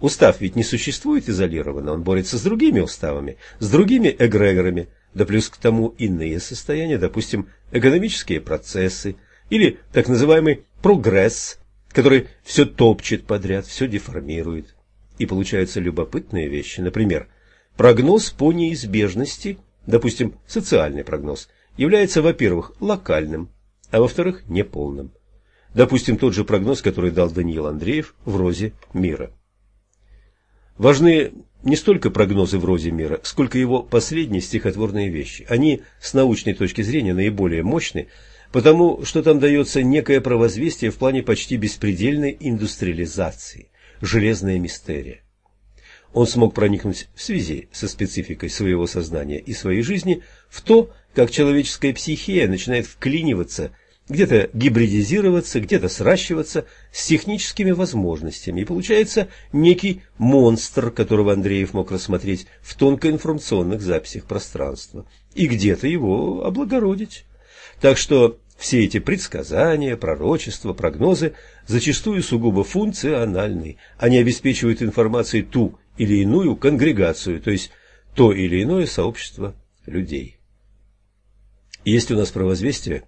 Устав ведь не существует изолированно, он борется с другими уставами, с другими эгрегорами, да плюс к тому иные состояния, допустим, экономические процессы или так называемый прогресс, который все топчет подряд, все деформирует. И получаются любопытные вещи, например, прогноз по неизбежности, допустим, социальный прогноз, является, во-первых, локальным, а во-вторых, неполным. Допустим, тот же прогноз, который дал Даниил Андреев в «Розе мира». Важны не столько прогнозы в «Розе мира», сколько его последние стихотворные вещи. Они, с научной точки зрения, наиболее мощны, потому что там дается некое провозвестие в плане почти беспредельной индустриализации, железная мистерия. Он смог проникнуть в связи со спецификой своего сознания и своей жизни в то, как человеческая психия начинает вклиниваться, где-то гибридизироваться, где-то сращиваться с техническими возможностями, и получается некий монстр, которого Андреев мог рассмотреть в тонкоинформационных записях пространства, и где-то его облагородить. Так что все эти предсказания, пророчества, прогнозы зачастую сугубо функциональны. Они обеспечивают информацией ту или иную конгрегацию, то есть то или иное сообщество людей. Есть у нас провозвестие,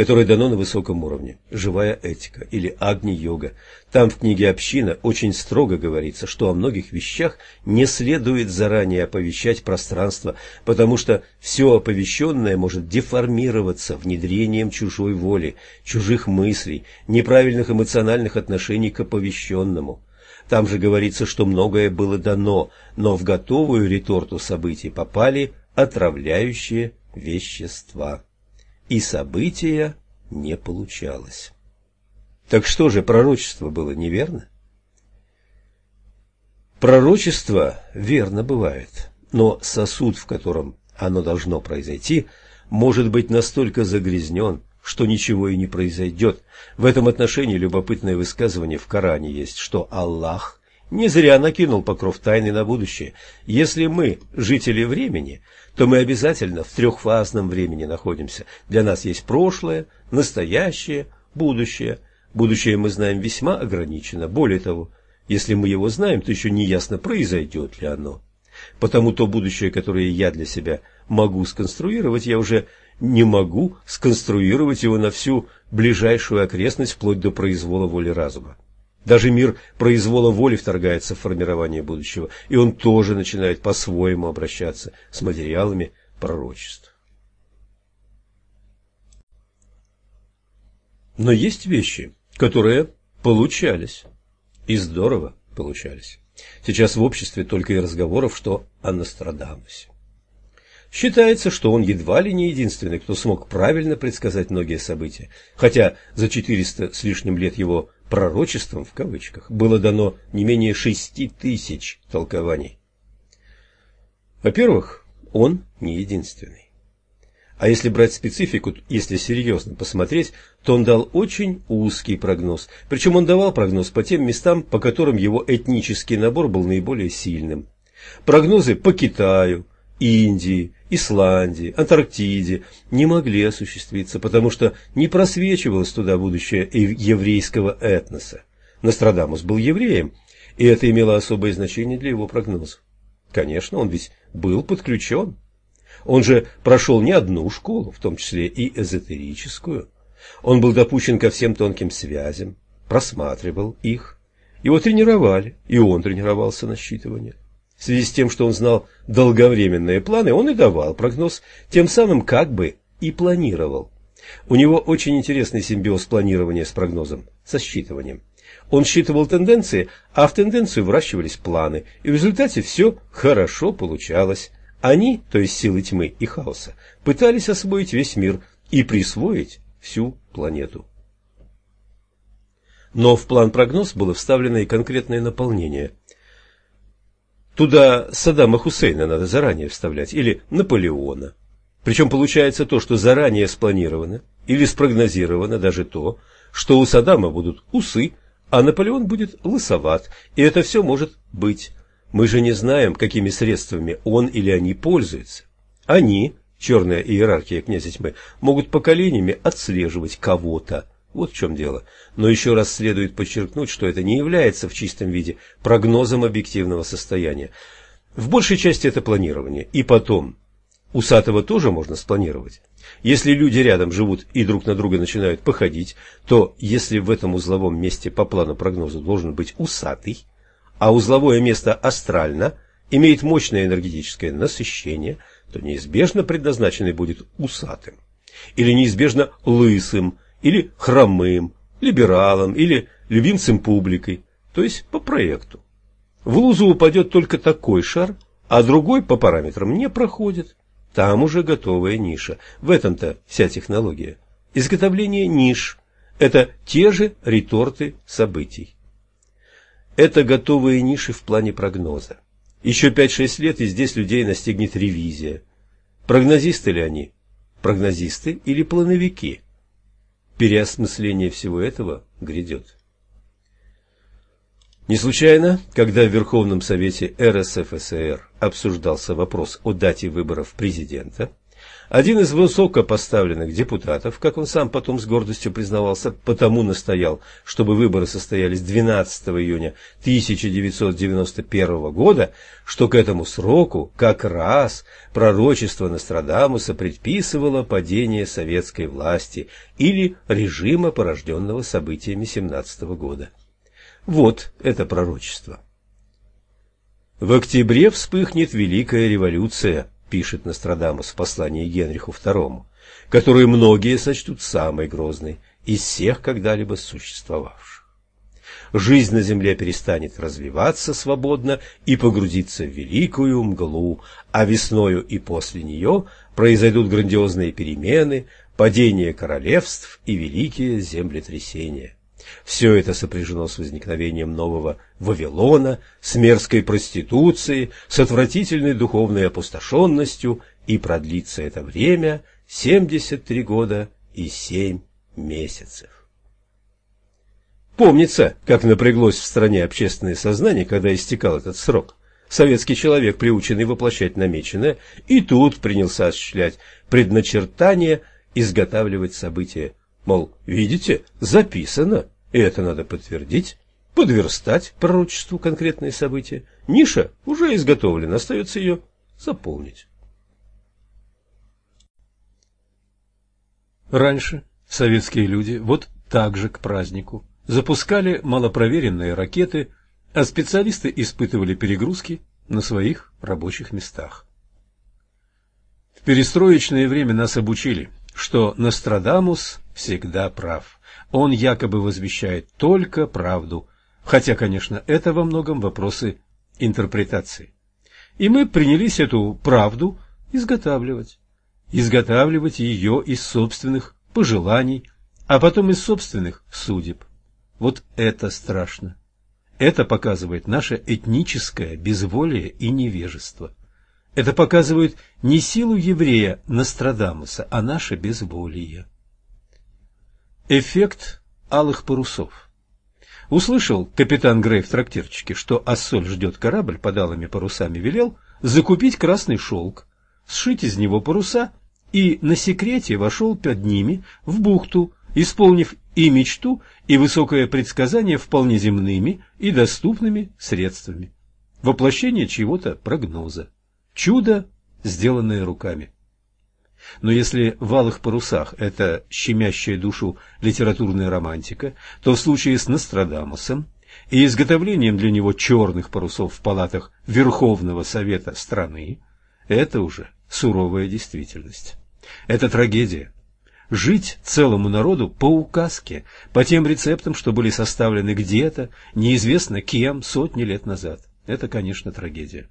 которое дано на высоком уровне, живая этика или агни-йога. Там в книге «Община» очень строго говорится, что о многих вещах не следует заранее оповещать пространство, потому что все оповещенное может деформироваться внедрением чужой воли, чужих мыслей, неправильных эмоциональных отношений к оповещенному. Там же говорится, что многое было дано, но в готовую реторту событий попали отравляющие вещества. И события не получалось. Так что же, пророчество было неверно? Пророчество верно бывает, но сосуд, в котором оно должно произойти, может быть настолько загрязнен, что ничего и не произойдет. В этом отношении любопытное высказывание в Коране есть, что Аллах не зря накинул покров тайны на будущее. Если мы жители времени, то мы обязательно в трехфазном времени находимся. Для нас есть прошлое, настоящее, будущее. Будущее мы знаем весьма ограниченно. Более того, если мы его знаем, то еще не ясно, произойдет ли оно. Потому то будущее, которое я для себя могу сконструировать, я уже не могу сконструировать его на всю ближайшую окрестность вплоть до произвола воли разума. Даже мир произвола воли вторгается в формирование будущего, и он тоже начинает по-своему обращаться с материалами пророчеств. Но есть вещи, которые получались, и здорово получались. Сейчас в обществе только и разговоров, что о Нострадамусе. Считается, что он едва ли не единственный, кто смог правильно предсказать многие события, хотя за 400 с лишним лет его пророчеством, в кавычках, было дано не менее шести тысяч толкований. Во-первых, он не единственный. А если брать специфику, если серьезно посмотреть, то он дал очень узкий прогноз. Причем он давал прогноз по тем местам, по которым его этнический набор был наиболее сильным. Прогнозы по Китаю, Индии, Исландии, Антарктиде не могли осуществиться, потому что не просвечивалось туда будущее еврейского этноса. Нострадамус был евреем, и это имело особое значение для его прогнозов. Конечно, он ведь был подключен он же прошел не одну школу, в том числе и эзотерическую. Он был допущен ко всем тонким связям, просматривал их. Его тренировали, и он тренировался на считывание. В связи с тем, что он знал долговременные планы, он и давал прогноз, тем самым как бы и планировал. У него очень интересный симбиоз планирования с прогнозом, со считыванием. Он считывал тенденции, а в тенденцию выращивались планы, и в результате все хорошо получалось. Они, то есть силы тьмы и хаоса, пытались освоить весь мир и присвоить всю планету. Но в план-прогноз было вставлено и конкретное наполнение. Туда Саддама Хусейна надо заранее вставлять, или Наполеона. Причем получается то, что заранее спланировано или спрогнозировано даже то, что у Саддама будут усы, а Наполеон будет лысоват, и это все может быть. Мы же не знаем, какими средствами он или они пользуются. Они, черная иерархия князя тьмы, могут поколениями отслеживать кого-то. Вот в чем дело. Но еще раз следует подчеркнуть, что это не является в чистом виде прогнозом объективного состояния. В большей части это планирование. И потом, усатого тоже можно спланировать. Если люди рядом живут и друг на друга начинают походить, то если в этом узловом месте по плану прогноза должен быть усатый, а узловое место астрально имеет мощное энергетическое насыщение, то неизбежно предназначенный будет усатым, или неизбежно лысым, или хромым, либералом, или любимцем публикой, то есть по проекту. В лузу упадет только такой шар, а другой по параметрам не проходит. Там уже готовая ниша. В этом-то вся технология. Изготовление ниш – это те же реторты событий. Это готовые ниши в плане прогноза. Еще 5-6 лет, и здесь людей настигнет ревизия. Прогнозисты ли они? Прогнозисты или плановики? Переосмысление всего этого грядет. Не случайно, когда в Верховном Совете РСФСР обсуждался вопрос о дате выборов президента, один из высокопоставленных депутатов, как он сам потом с гордостью признавался, потому настоял, чтобы выборы состоялись 12 июня 1991 года, что к этому сроку как раз пророчество Нострадамуса предписывало падение советской власти или режима, порожденного событиями 17 года. Вот это пророчество. В октябре вспыхнет Великая революция, пишет Нострадамус в послании Генриху II, которую многие сочтут самой грозной из всех когда-либо существовавших. Жизнь на земле перестанет развиваться свободно и погрузиться в великую мглу, а весною и после нее произойдут грандиозные перемены, падение королевств и великие землетрясения. Все это сопряжено с возникновением нового Вавилона, с мерзкой проституцией, с отвратительной духовной опустошенностью, и продлится это время 73 года и 7 месяцев. Помнится, как напряглось в стране общественное сознание, когда истекал этот срок. Советский человек, приученный воплощать намеченное, и тут принялся осуществлять предначертание, изготавливать события Мол, видите, записано, и это надо подтвердить, подверстать пророчеству конкретные события. Ниша уже изготовлена, остается ее заполнить. Раньше советские люди вот так же к празднику запускали малопроверенные ракеты, а специалисты испытывали перегрузки на своих рабочих местах. В перестроечное время нас обучили, что Нострадамус всегда прав. Он якобы возвещает только правду, хотя, конечно, это во многом вопросы интерпретации. И мы принялись эту правду изготавливать. Изготавливать ее из собственных пожеланий, а потом из собственных судеб. Вот это страшно. Это показывает наше этническое безволие и невежество. Это показывает не силу еврея Нострадамуса, а наше безволие. Эффект алых парусов. Услышал капитан Грей в трактирчике, что Ассоль ждет корабль под алыми парусами, велел закупить красный шелк, сшить из него паруса и на секрете вошел под ними в бухту, исполнив и мечту, и высокое предсказание вполне земными и доступными средствами. Воплощение чего-то прогноза. Чудо, сделанное руками. Но если в «Алых парусах» это щемящая душу литературная романтика, то в случае с Нострадамусом и изготовлением для него черных парусов в палатах Верховного Совета страны это уже суровая действительность. Это трагедия. Жить целому народу по указке, по тем рецептам, что были составлены где-то, неизвестно кем сотни лет назад. Это, конечно, трагедия.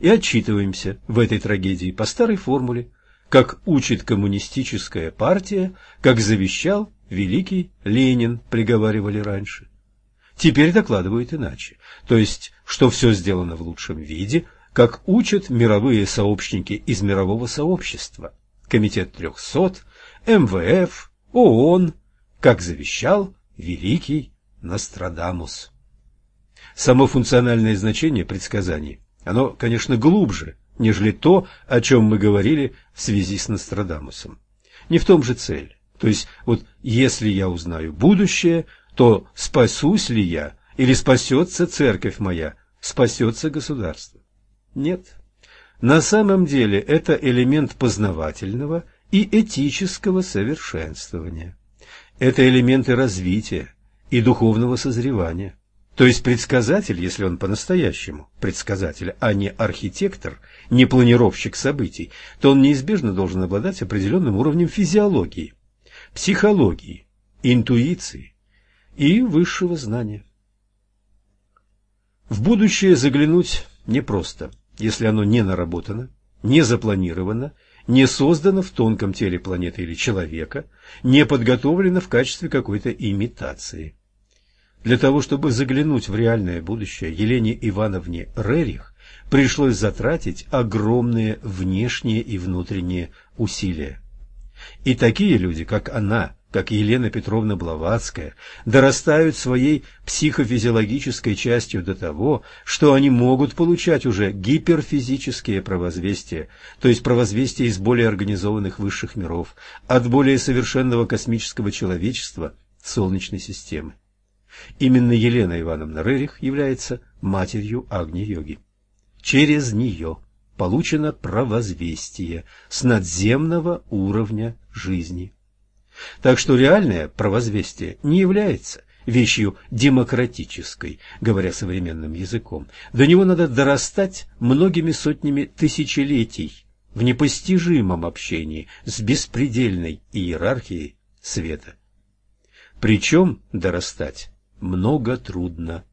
И отчитываемся в этой трагедии по старой формуле, как учит коммунистическая партия, как завещал великий Ленин, приговаривали раньше. Теперь докладывают иначе, то есть, что все сделано в лучшем виде, как учат мировые сообщники из мирового сообщества, Комитет 300, МВФ, ООН, как завещал великий Нострадамус. Само функциональное значение предсказаний, оно, конечно, глубже, нежели то, о чем мы говорили в связи с Нострадамусом. Не в том же цель. То есть, вот если я узнаю будущее, то спасусь ли я, или спасется церковь моя, спасется государство? Нет. На самом деле это элемент познавательного и этического совершенствования. Это элементы развития и духовного созревания. То есть предсказатель, если он по-настоящему предсказатель, а не архитектор, не планировщик событий, то он неизбежно должен обладать определенным уровнем физиологии, психологии, интуиции и высшего знания. В будущее заглянуть непросто, если оно не наработано, не запланировано, не создано в тонком теле планеты или человека, не подготовлено в качестве какой-то имитации. Для того, чтобы заглянуть в реальное будущее, Елене Ивановне Рерих пришлось затратить огромные внешние и внутренние усилия. И такие люди, как она, как Елена Петровна Блаватская, дорастают своей психофизиологической частью до того, что они могут получать уже гиперфизические провозвестия, то есть провозвестия из более организованных высших миров, от более совершенного космического человечества Солнечной системы. Именно Елена Ивановна Рерих является матерью Агни-йоги. Через нее получено провозвестие с надземного уровня жизни. Так что реальное провозвестие не является вещью демократической, говоря современным языком. До него надо дорастать многими сотнями тысячелетий в непостижимом общении с беспредельной иерархией света. Причем дорастать много трудно.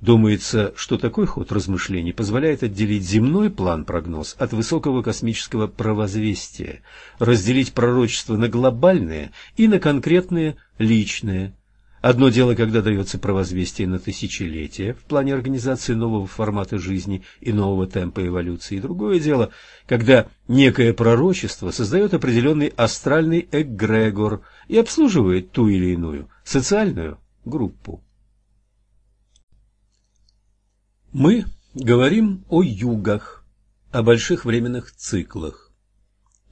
Думается, что такой ход размышлений позволяет отделить земной план-прогноз от высокого космического провозвестия, разделить пророчество на глобальные и на конкретные личные. Одно дело, когда дается провозвестие на тысячелетия в плане организации нового формата жизни и нового темпа эволюции, другое дело, когда некое пророчество создает определенный астральный эгрегор и обслуживает ту или иную социальную группу. Мы говорим о югах, о больших временных циклах.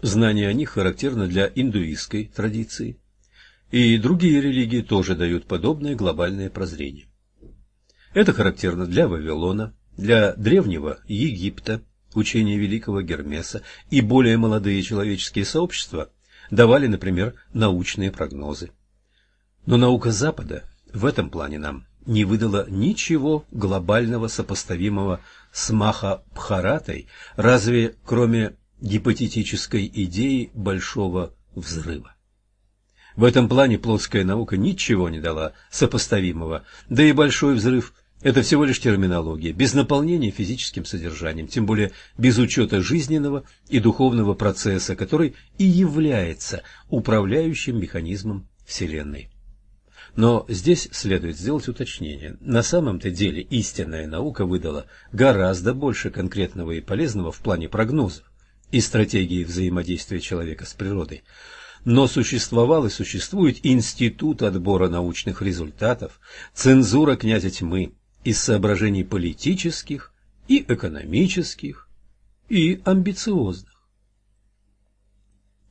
Знание о них характерно для индуистской традиции, и другие религии тоже дают подобное глобальное прозрение. Это характерно для Вавилона, для древнего Египта, учения великого Гермеса, и более молодые человеческие сообщества давали, например, научные прогнозы. Но наука Запада в этом плане нам не выдала ничего глобального сопоставимого с Маха-Бхаратой, разве кроме гипотетической идеи большого взрыва. В этом плане плоская наука ничего не дала сопоставимого, да и большой взрыв Это всего лишь терминология, без наполнения физическим содержанием, тем более без учета жизненного и духовного процесса, который и является управляющим механизмом Вселенной. Но здесь следует сделать уточнение. На самом-то деле истинная наука выдала гораздо больше конкретного и полезного в плане прогнозов и стратегии взаимодействия человека с природой. Но существовал и существует институт отбора научных результатов, цензура князя тьмы из соображений политических и экономических и амбициозных.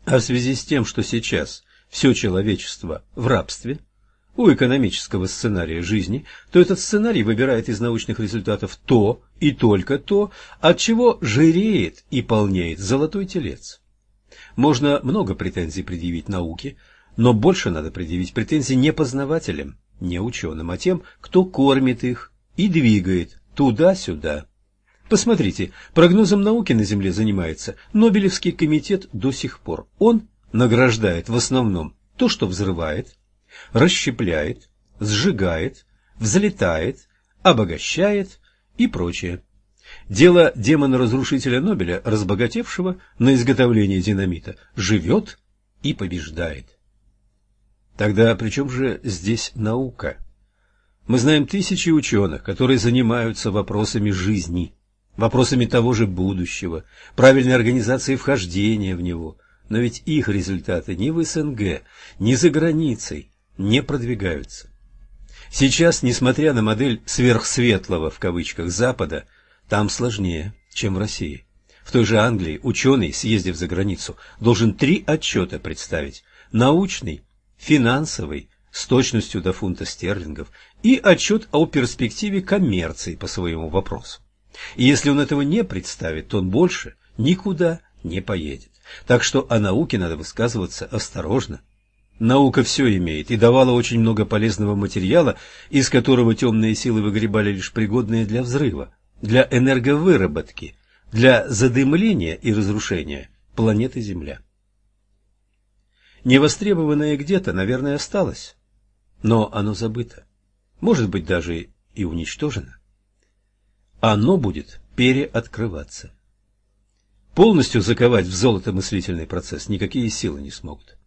А в связи с тем, что сейчас все человечество в рабстве – у экономического сценария жизни, то этот сценарий выбирает из научных результатов то и только то, от чего жиреет и полнеет золотой телец. Можно много претензий предъявить науке, но больше надо предъявить претензий не познавателям, не ученым, а тем, кто кормит их и двигает туда-сюда. Посмотрите, прогнозом науки на Земле занимается Нобелевский комитет до сих пор. Он награждает в основном то, что взрывает, расщепляет, сжигает, взлетает, обогащает и прочее. Дело демона-разрушителя Нобеля, разбогатевшего на изготовление динамита, живет и побеждает. Тогда при чем же здесь наука? Мы знаем тысячи ученых, которые занимаются вопросами жизни, вопросами того же будущего, правильной организации вхождения в него, но ведь их результаты ни в СНГ, ни за границей не продвигаются. Сейчас, несмотря на модель «сверхсветлого» в кавычках Запада, там сложнее, чем в России. В той же Англии ученый, съездив за границу, должен три отчета представить – научный, финансовый, с точностью до фунта стерлингов, и отчет о перспективе коммерции по своему вопросу. И если он этого не представит, то он больше никуда не поедет. Так что о науке надо высказываться осторожно Наука все имеет и давала очень много полезного материала, из которого темные силы выгребали лишь пригодные для взрыва, для энерговыработки, для задымления и разрушения планеты Земля. Невостребованное где-то, наверное, осталось, но оно забыто, может быть, даже и уничтожено. Оно будет переоткрываться. Полностью заковать в золото мыслительный процесс никакие силы не смогут.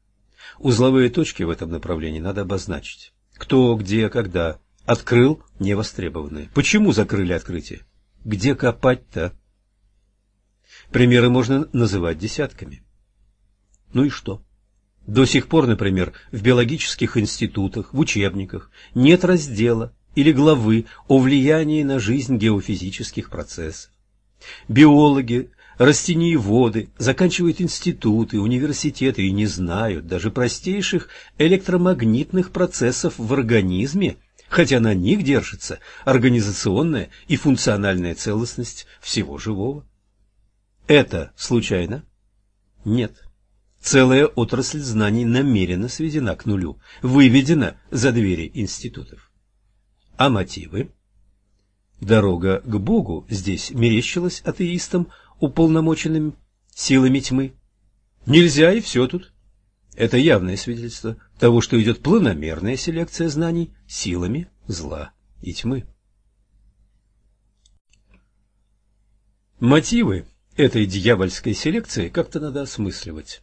Узловые точки в этом направлении надо обозначить. Кто, где, когда. Открыл невостребованные. Почему закрыли открытие? Где копать-то? Примеры можно называть десятками. Ну и что? До сих пор, например, в биологических институтах, в учебниках нет раздела или главы о влиянии на жизнь геофизических процессов. Биологи растениеводы, заканчивают институты, университеты и не знают даже простейших электромагнитных процессов в организме, хотя на них держится организационная и функциональная целостность всего живого. Это случайно? Нет. Целая отрасль знаний намеренно сведена к нулю, выведена за двери институтов. А мотивы? Дорога к Богу здесь мерещилась атеистам уполномоченными силами тьмы. Нельзя и все тут. Это явное свидетельство того, что идет планомерная селекция знаний силами зла и тьмы. Мотивы этой дьявольской селекции как-то надо осмысливать.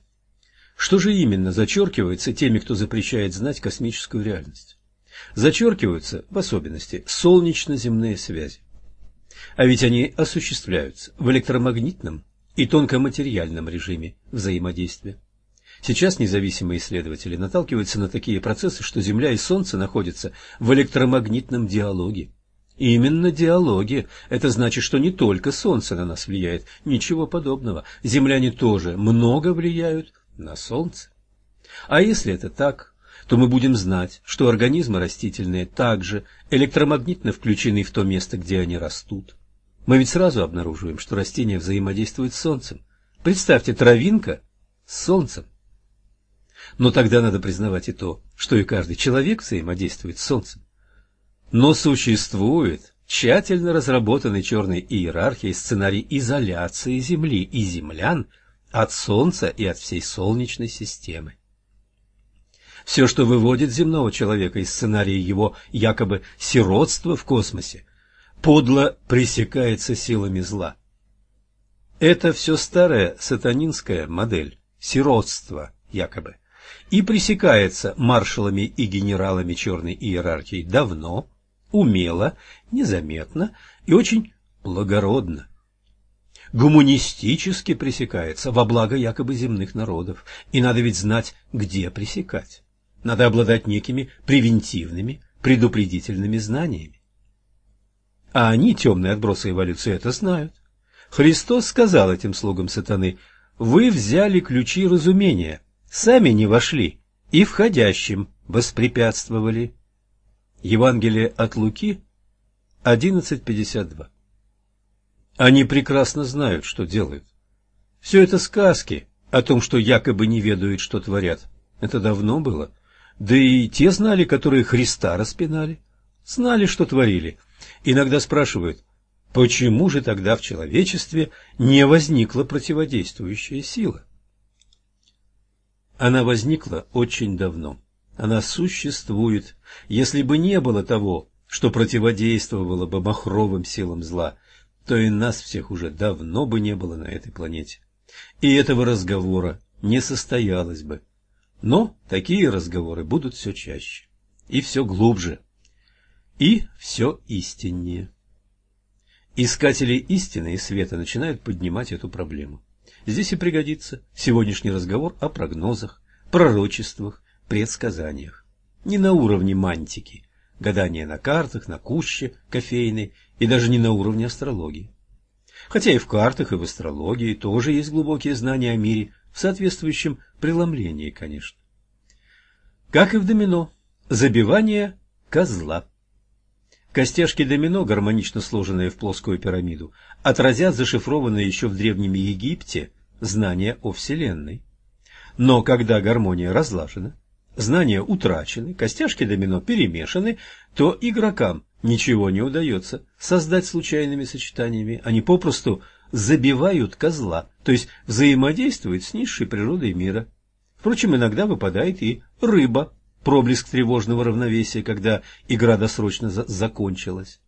Что же именно зачеркивается теми, кто запрещает знать космическую реальность? Зачеркиваются, в особенности, солнечно-земные связи. А ведь они осуществляются в электромагнитном и тонкоматериальном режиме взаимодействия. Сейчас независимые исследователи наталкиваются на такие процессы, что Земля и Солнце находятся в электромагнитном диалоге. Именно диалоге. Это значит, что не только Солнце на нас влияет, ничего подобного. Земляне тоже много влияют на Солнце. А если это так, то мы будем знать, что организмы растительные также электромагнитно включены в то место, где они растут. Мы ведь сразу обнаруживаем, что растения взаимодействуют с Солнцем. Представьте, травинка с Солнцем. Но тогда надо признавать и то, что и каждый человек взаимодействует с Солнцем. Но существует тщательно разработанный черной иерархией сценарий изоляции Земли и землян от Солнца и от всей Солнечной системы. Все, что выводит земного человека из сценария его якобы сиротства в космосе, подло пресекается силами зла. Это все старая сатанинская модель сиротства, якобы, и пресекается маршалами и генералами черной иерархии давно, умело, незаметно и очень благородно. Гуманистически пресекается во благо якобы земных народов, и надо ведь знать, где пресекать. Надо обладать некими превентивными, предупредительными знаниями. А они, темные отбросы эволюции, это знают. Христос сказал этим слугам сатаны, «Вы взяли ключи разумения, сами не вошли и входящим воспрепятствовали». Евангелие от Луки 11.52 Они прекрасно знают, что делают. Все это сказки о том, что якобы не ведают, что творят. Это давно было. Да и те знали, которые Христа распинали. Знали, что творили. Иногда спрашивают, почему же тогда в человечестве не возникла противодействующая сила? Она возникла очень давно. Она существует. Если бы не было того, что противодействовало бы махровым силам зла, то и нас всех уже давно бы не было на этой планете. И этого разговора не состоялось бы. Но такие разговоры будут все чаще, и все глубже, и все истиннее. Искатели истины и света начинают поднимать эту проблему. Здесь и пригодится сегодняшний разговор о прогнозах, пророчествах, предсказаниях. Не на уровне мантики, гадания на картах, на куще кофейной и даже не на уровне астрологии. Хотя и в картах, и в астрологии тоже есть глубокие знания о мире, в соответствующем преломлении, конечно. Как и в домино, забивание козла. Костяшки домино, гармонично сложенные в плоскую пирамиду, отразят зашифрованные еще в Древнем Египте знания о Вселенной. Но когда гармония разлажена, знания утрачены, костяшки домино перемешаны, то игрокам ничего не удается создать случайными сочетаниями. Они попросту забивают козла, то есть взаимодействуют с низшей природой мира. Впрочем, иногда выпадает и рыба, проблеск тревожного равновесия, когда игра досрочно за закончилась.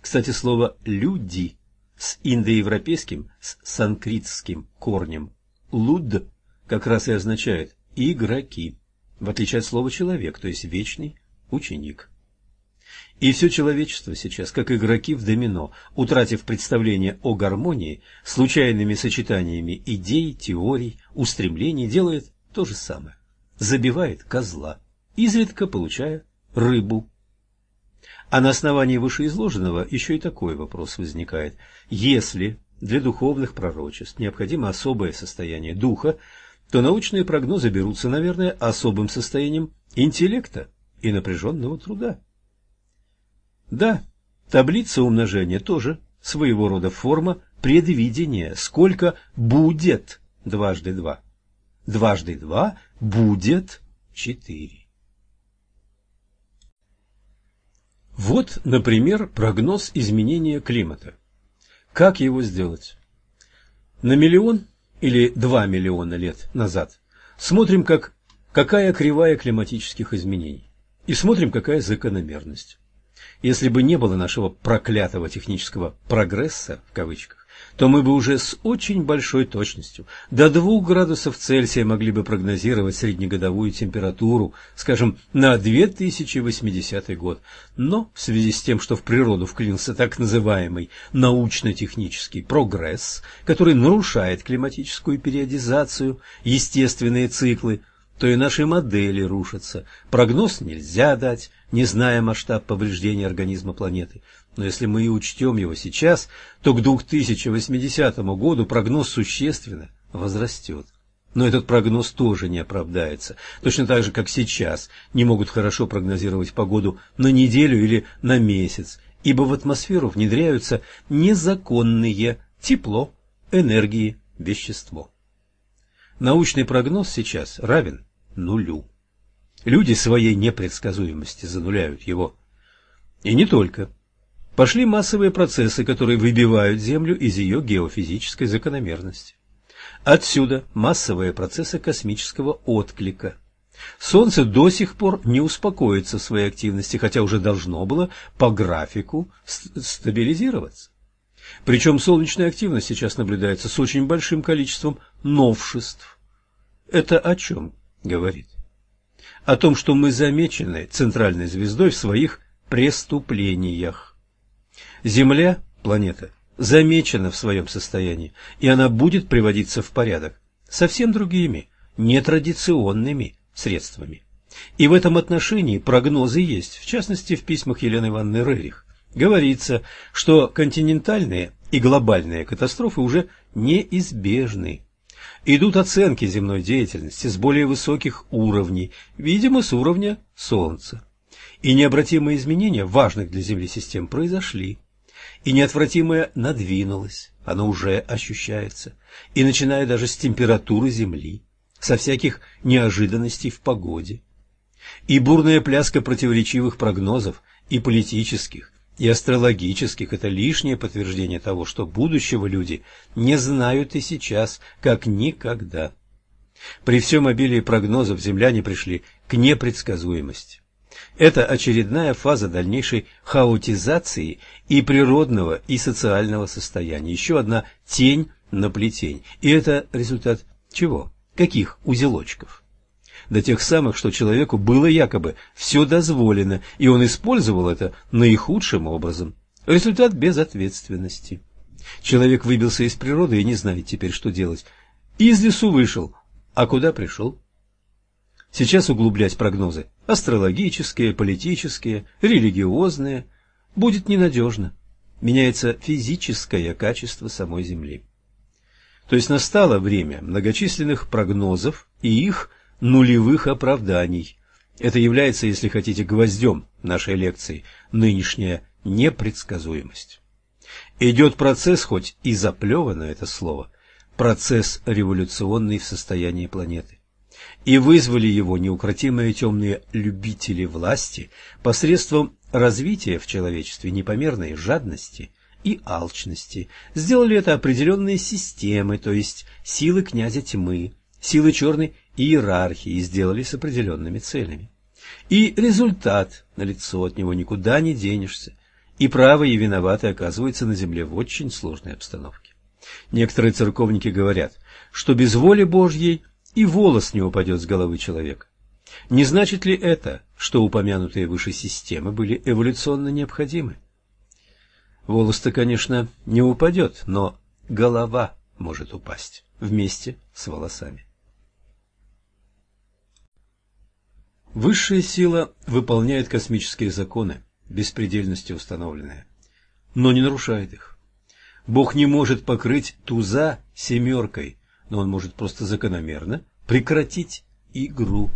Кстати, слово «люди» с индоевропейским, с санкритским корнем «луд» как раз и означает «игроки», в отличие от слова «человек», то есть «вечный ученик». И все человечество сейчас, как игроки в домино, утратив представление о гармонии, случайными сочетаниями идей, теорий, устремлений, делает то же самое. Забивает козла, изредка получая рыбу. А на основании вышеизложенного еще и такой вопрос возникает. Если для духовных пророчеств необходимо особое состояние духа, то научные прогнозы берутся, наверное, особым состоянием интеллекта и напряженного труда. Да, таблица умножения тоже своего рода форма предвидения, сколько будет дважды два. Дважды два будет четыре. Вот, например, прогноз изменения климата. Как его сделать? На миллион или два миллиона лет назад смотрим, как, какая кривая климатических изменений, и смотрим, какая закономерность. Если бы не было нашего проклятого технического «прогресса», в кавычках, то мы бы уже с очень большой точностью до 2 градусов Цельсия могли бы прогнозировать среднегодовую температуру, скажем, на 2080 год. Но в связи с тем, что в природу вклинился так называемый научно-технический прогресс, который нарушает климатическую периодизацию, естественные циклы, то и наши модели рушатся. Прогноз нельзя дать, не зная масштаб повреждения организма планеты. Но если мы и учтем его сейчас, то к 2080 году прогноз существенно возрастет. Но этот прогноз тоже не оправдается. Точно так же, как сейчас не могут хорошо прогнозировать погоду на неделю или на месяц, ибо в атмосферу внедряются незаконные тепло, энергии, вещество. Научный прогноз сейчас равен нулю. Люди своей непредсказуемости зануляют его. И не только. Пошли массовые процессы, которые выбивают Землю из ее геофизической закономерности. Отсюда массовые процессы космического отклика. Солнце до сих пор не успокоится в своей активности, хотя уже должно было по графику стабилизироваться. Причем солнечная активность сейчас наблюдается с очень большим количеством новшеств. Это о чем говорит? О том, что мы замечены центральной звездой в своих преступлениях. Земля, планета, замечена в своем состоянии, и она будет приводиться в порядок совсем другими, нетрадиционными средствами. И в этом отношении прогнозы есть, в частности в письмах Елены Ивановны Рерих. Говорится, что континентальные и глобальные катастрофы уже неизбежны. Идут оценки земной деятельности с более высоких уровней, видимо, с уровня Солнца. И необратимые изменения важных для Земли систем произошли. И неотвратимое надвинулось, оно уже ощущается, и начиная даже с температуры Земли со всяких неожиданностей в погоде. И бурная пляска противоречивых прогнозов, и политических, и астрологических – это лишнее подтверждение того, что будущего люди не знают и сейчас, как никогда. При всем обилии прогнозов земляне пришли к непредсказуемости. Это очередная фаза дальнейшей хаотизации и природного, и социального состояния. Еще одна тень на плетень. И это результат чего? Каких узелочков? До тех самых, что человеку было якобы все дозволено, и он использовал это наихудшим образом. Результат безответственности. Человек выбился из природы и не знает теперь, что делать. Из лесу вышел, а куда пришел? Сейчас углублять прогнозы астрологические, политические, религиозные будет ненадежно. Меняется физическое качество самой Земли. То есть настало время многочисленных прогнозов и их нулевых оправданий. Это является, если хотите, гвоздем нашей лекции, нынешняя непредсказуемость. Идет процесс, хоть и заплевано это слово, процесс революционный в состоянии планеты. И вызвали его неукротимые темные любители власти посредством развития в человечестве непомерной жадности – и алчности. Сделали это определенные системы, то есть силы князя тьмы, силы черной иерархии, сделали с определенными целями. И результат налицо, от него никуда не денешься. И правые и виноватые оказываются на земле в очень сложной обстановке. Некоторые церковники говорят, что без воли Божьей и волос не упадет с головы человека. Не значит ли это, что упомянутые выше системы были эволюционно необходимы? Волос-то, конечно, не упадет, но голова может упасть вместе с волосами. Высшая сила выполняет космические законы, беспредельностью установленные, но не нарушает их. Бог не может покрыть туза семеркой, но он может просто закономерно прекратить игру.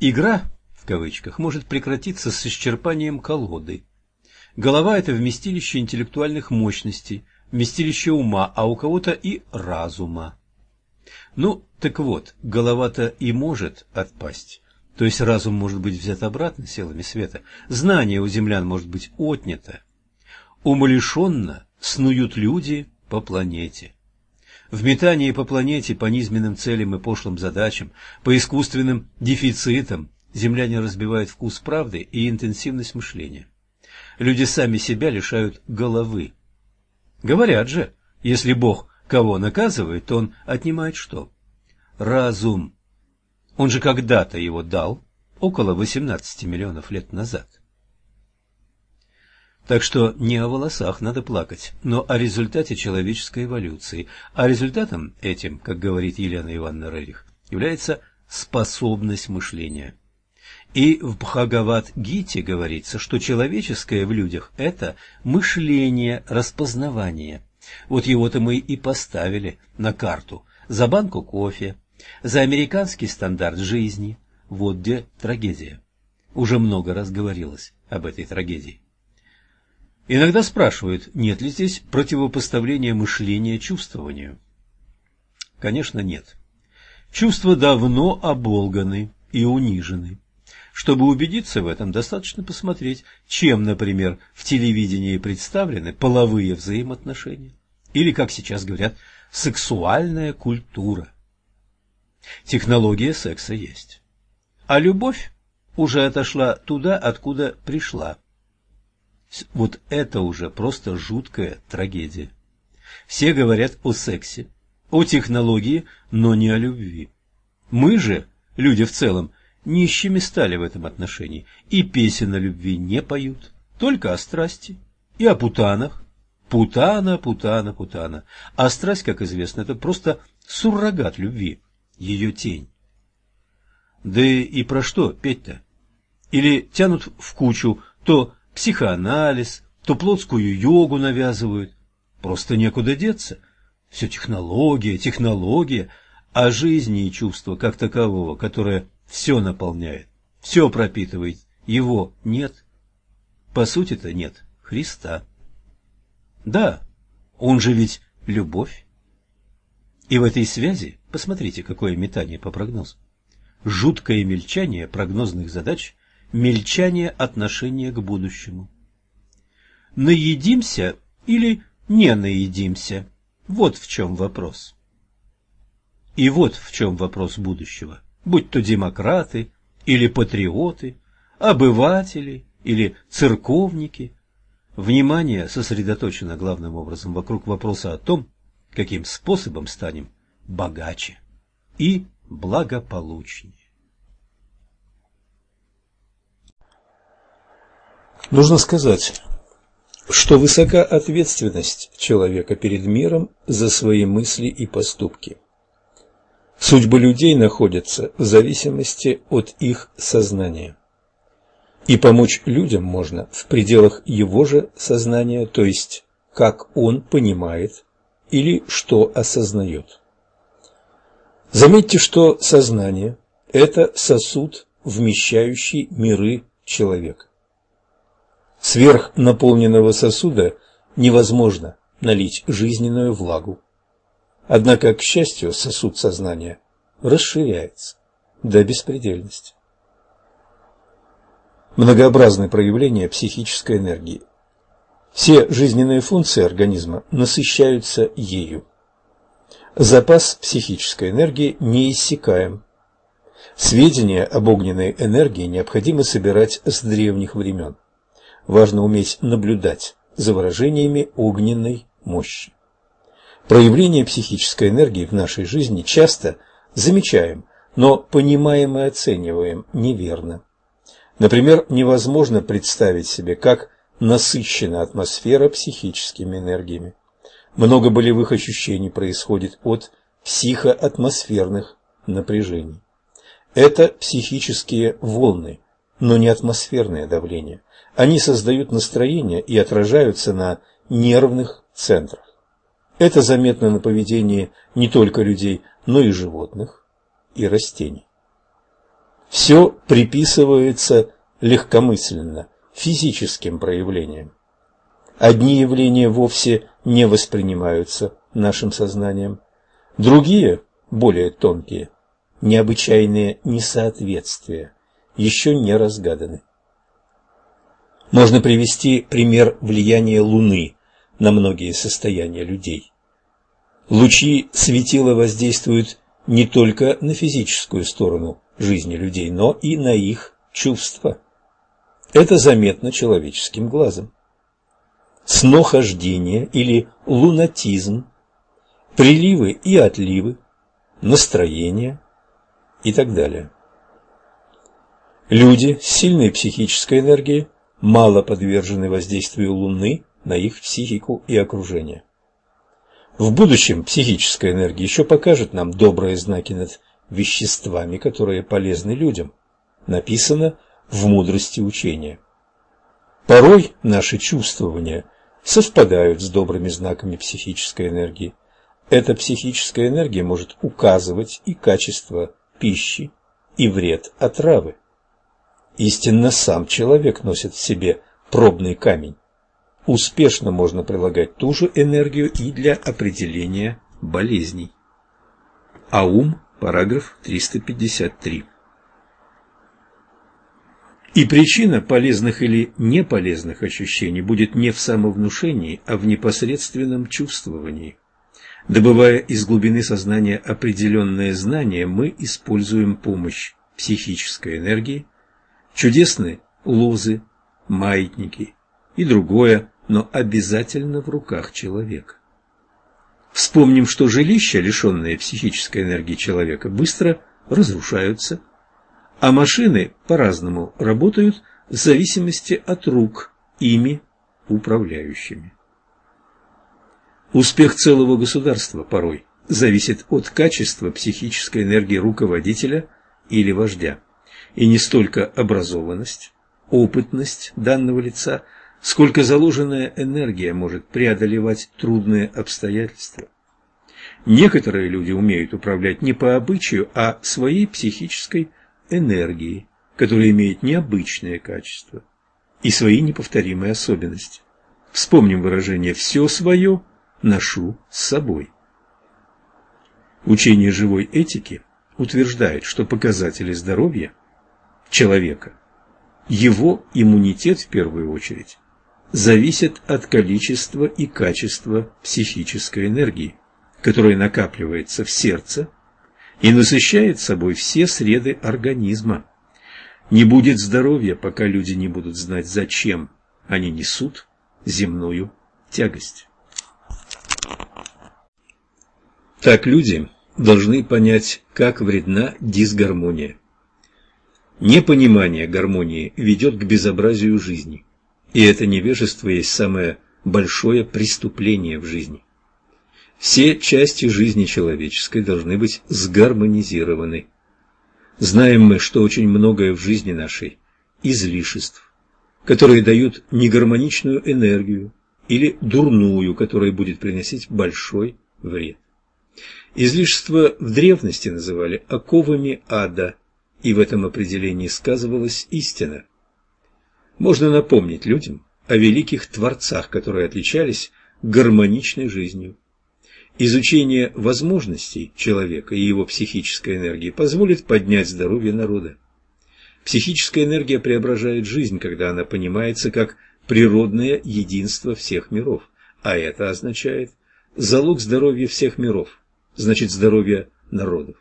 Игра, в кавычках, может прекратиться с исчерпанием колоды, Голова – это вместилище интеллектуальных мощностей, вместилище ума, а у кого-то и разума. Ну, так вот, голова-то и может отпасть. То есть разум может быть взят обратно силами света, знание у землян может быть отнято. Умалишенно снуют люди по планете. В метании по планете, по низменным целям и пошлым задачам, по искусственным дефицитам земляне разбивают вкус правды и интенсивность мышления люди сами себя лишают головы. Говорят же, если Бог кого наказывает, то Он отнимает что? Разум. Он же когда-то его дал, около 18 миллионов лет назад. Так что не о волосах надо плакать, но о результате человеческой эволюции. А результатом этим, как говорит Елена Ивановна Рерих, является способность мышления. И в Бхагават-гите говорится, что человеческое в людях – это мышление, распознавание. Вот его-то мы и поставили на карту за банку кофе, за американский стандарт жизни. Вот где трагедия. Уже много раз говорилось об этой трагедии. Иногда спрашивают, нет ли здесь противопоставления мышления чувствованию. Конечно, нет. Чувства давно оболганы и унижены. Чтобы убедиться в этом, достаточно посмотреть, чем, например, в телевидении представлены половые взаимоотношения. Или, как сейчас говорят, сексуальная культура. Технология секса есть. А любовь уже отошла туда, откуда пришла. Вот это уже просто жуткая трагедия. Все говорят о сексе, о технологии, но не о любви. Мы же, люди в целом, нищими стали в этом отношении, и песен о любви не поют, только о страсти и о путанах. Путана, путана, путана. А страсть, как известно, это просто суррогат любви, ее тень. Да и про что петь-то? Или тянут в кучу то психоанализ, то плотскую йогу навязывают. Просто некуда деться. Все технология, технология, а жизни и чувства как такового, которое все наполняет, все пропитывает, его нет. По сути-то нет Христа. Да, он же ведь любовь. И в этой связи, посмотрите, какое метание по прогнозу. Жуткое мельчание прогнозных задач, мельчание отношения к будущему. Наедимся или не наедимся? Вот в чем вопрос. И вот в чем вопрос будущего. Будь то демократы или патриоты, обыватели или церковники. Внимание сосредоточено главным образом вокруг вопроса о том, каким способом станем богаче и благополучнее. Нужно сказать, что высока ответственность человека перед миром за свои мысли и поступки. Судьбы людей находятся в зависимости от их сознания. И помочь людям можно в пределах его же сознания, то есть как он понимает или что осознает. Заметьте, что сознание – это сосуд, вмещающий миры человека. Сверх наполненного сосуда невозможно налить жизненную влагу. Однако, к счастью, сосуд сознания расширяется до беспредельности. Многообразны проявления психической энергии. Все жизненные функции организма насыщаются ею. Запас психической энергии неиссякаем. Сведения об огненной энергии необходимо собирать с древних времен важно уметь наблюдать за выражениями огненной мощи. Проявление психической энергии в нашей жизни часто замечаем, но понимаем и оцениваем неверно. Например, невозможно представить себе, как насыщена атмосфера психическими энергиями. Много болевых ощущений происходит от психоатмосферных напряжений. Это психические волны, но не атмосферное давление. Они создают настроение и отражаются на нервных центрах. Это заметно на поведении не только людей, но и животных и растений. Все приписывается легкомысленно, физическим проявлениям. Одни явления вовсе не воспринимаются нашим сознанием, другие, более тонкие, необычайные несоответствия, еще не разгаданы. Можно привести пример влияния Луны на многие состояния людей. Лучи светила воздействуют не только на физическую сторону жизни людей, но и на их чувства. Это заметно человеческим глазом. Снохождение или лунатизм, приливы и отливы, настроение и так далее. Люди с сильной психической энергией мало подвержены воздействию Луны на их психику и окружение. В будущем психическая энергия еще покажет нам добрые знаки над веществами, которые полезны людям. Написано в мудрости учения. Порой наши чувствования совпадают с добрыми знаками психической энергии. Эта психическая энергия может указывать и качество пищи, и вред отравы. Истинно сам человек носит в себе пробный камень. Успешно можно прилагать ту же энергию и для определения болезней. Аум, параграф 353. И причина полезных или неполезных ощущений будет не в самовнушении, а в непосредственном чувствовании. Добывая из глубины сознания определенные знания, мы используем помощь психической энергии, чудесные лозы, маятники и другое, но обязательно в руках человека. Вспомним, что жилища, лишенные психической энергии человека, быстро разрушаются, а машины по-разному работают в зависимости от рук ими управляющими. Успех целого государства порой зависит от качества психической энергии руководителя или вождя, и не столько образованность, опытность данного лица, сколько заложенная энергия может преодолевать трудные обстоятельства. Некоторые люди умеют управлять не по обычаю, а своей психической энергией, которая имеет необычные качества и свои неповторимые особенности. Вспомним выражение «все свое ношу с собой». Учение живой этики утверждает, что показатели здоровья человека, его иммунитет в первую очередь, зависит от количества и качества психической энергии, которая накапливается в сердце и насыщает собой все среды организма. Не будет здоровья, пока люди не будут знать, зачем они несут земную тягость. Так люди должны понять, как вредна дисгармония. Непонимание гармонии ведет к безобразию жизни. И это невежество есть самое большое преступление в жизни. Все части жизни человеческой должны быть сгармонизированы. Знаем мы, что очень многое в жизни нашей – излишеств, которые дают негармоничную энергию или дурную, которая будет приносить большой вред. Излишества в древности называли оковами ада, и в этом определении сказывалась истина – можно напомнить людям о великих творцах, которые отличались гармоничной жизнью. Изучение возможностей человека и его психической энергии позволит поднять здоровье народа. Психическая энергия преображает жизнь, когда она понимается как природное единство всех миров, а это означает залог здоровья всех миров, значит здоровья народов.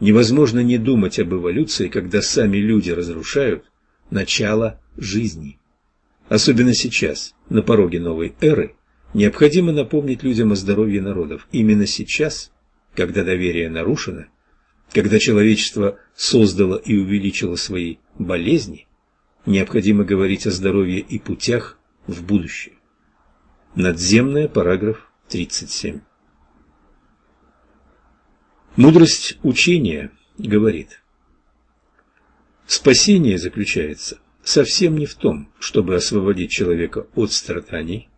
Невозможно не думать об эволюции, когда сами люди разрушают начало жизни. Особенно сейчас, на пороге новой эры, необходимо напомнить людям о здоровье народов. Именно сейчас, когда доверие нарушено, когда человечество создало и увеличило свои болезни, необходимо говорить о здоровье и путях в будущее. Надземная, параграф 37. Мудрость учения говорит – Спасение заключается совсем не в том, чтобы освободить человека от страданий,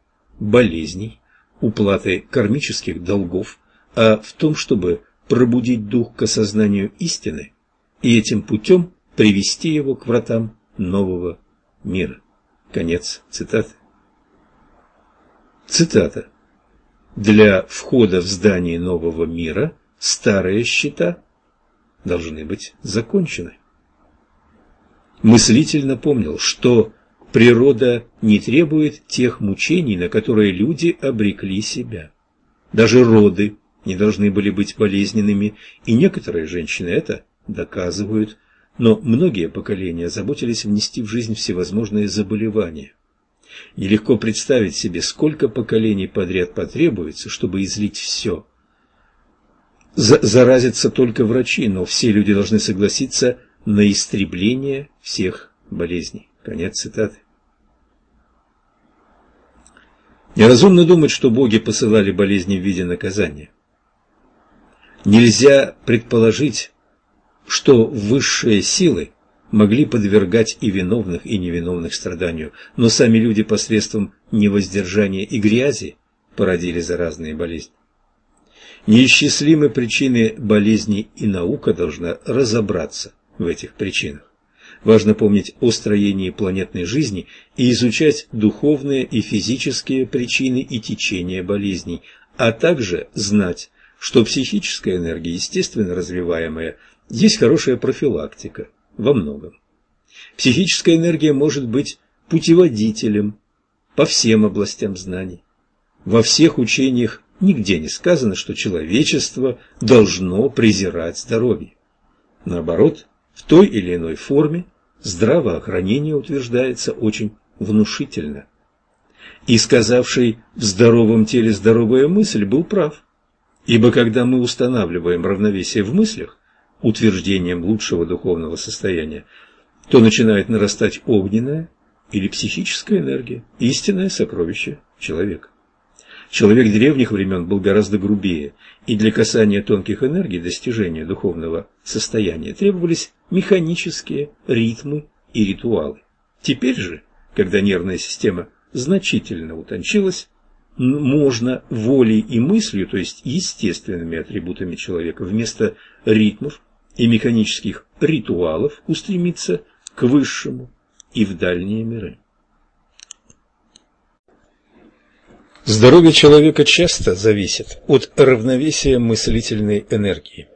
болезней, уплаты кармических долгов, а в том, чтобы пробудить дух к осознанию истины и этим путем привести его к вратам нового мира. Конец цитаты. Цитата. Для входа в здание нового мира старые счета должны быть закончены мыслительно помнил, что природа не требует тех мучений, на которые люди обрекли себя. Даже роды не должны были быть болезненными, и некоторые женщины это доказывают, но многие поколения заботились внести в жизнь всевозможные заболевания. Нелегко представить себе, сколько поколений подряд потребуется, чтобы излить все. Заразятся только врачи, но все люди должны согласиться – на истребление всех болезней. Конец цитаты. Неразумно думать, что боги посылали болезни в виде наказания. Нельзя предположить, что высшие силы могли подвергать и виновных, и невиновных страданию, но сами люди посредством невоздержания и грязи породили заразные болезни. Неисчислимы причины болезней, и наука должна разобраться в этих причинах. Важно помнить о строении планетной жизни и изучать духовные и физические причины и течения болезней, а также знать, что психическая энергия, естественно развиваемая, есть хорошая профилактика во многом. Психическая энергия может быть путеводителем по всем областям знаний. Во всех учениях нигде не сказано, что человечество должно презирать здоровье. Наоборот, в той или иной форме здравоохранение утверждается очень внушительно. И сказавший «в здоровом теле здоровая мысль» был прав. Ибо когда мы устанавливаем равновесие в мыслях, утверждением лучшего духовного состояния, то начинает нарастать огненная или психическая энергия, истинное сокровище человека. Человек древних времен был гораздо грубее, и для касания тонких энергий достижения духовного состояния требовались механические ритмы и ритуалы. Теперь же, когда нервная система значительно утончилась, можно волей и мыслью, то есть естественными атрибутами человека, вместо ритмов и механических ритуалов устремиться к высшему и в дальние миры. Здоровье человека часто зависит от равновесия мыслительной энергии.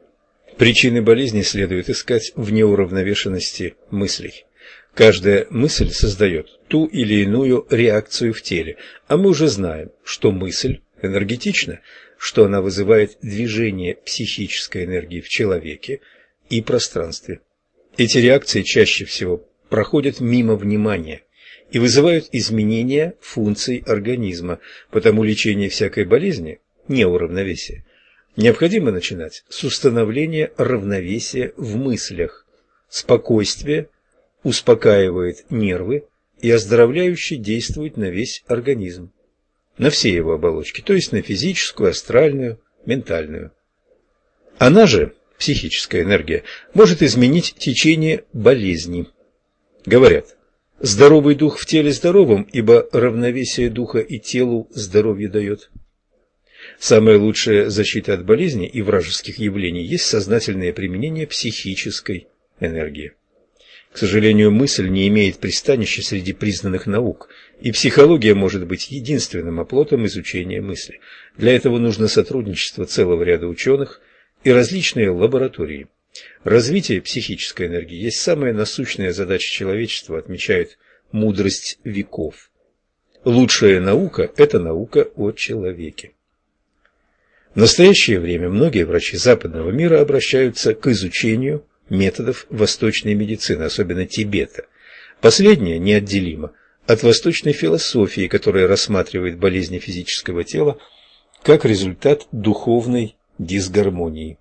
Причины болезни следует искать в неуравновешенности мыслей. Каждая мысль создает ту или иную реакцию в теле, а мы уже знаем, что мысль энергетична, что она вызывает движение психической энергии в человеке и пространстве. Эти реакции чаще всего проходят мимо внимания и вызывают изменения функций организма, потому лечение всякой болезни – неуравновесие. Необходимо начинать с установления равновесия в мыслях, спокойствия, успокаивает нервы и оздоровляюще действует на весь организм, на все его оболочки, то есть на физическую, астральную, ментальную. Она же, психическая энергия, может изменить течение болезни. Говорят, здоровый дух в теле здоровым, ибо равновесие духа и телу здоровье дает. Самая лучшая защита от болезни и вражеских явлений есть сознательное применение психической энергии. К сожалению, мысль не имеет пристанища среди признанных наук, и психология может быть единственным оплотом изучения мысли. Для этого нужно сотрудничество целого ряда ученых и различные лаборатории. Развитие психической энергии есть самая насущная задача человечества, отмечает мудрость веков. Лучшая наука – это наука о человеке. В настоящее время многие врачи западного мира обращаются к изучению методов восточной медицины, особенно Тибета. Последнее неотделимо от восточной философии, которая рассматривает болезни физического тела как результат духовной дисгармонии.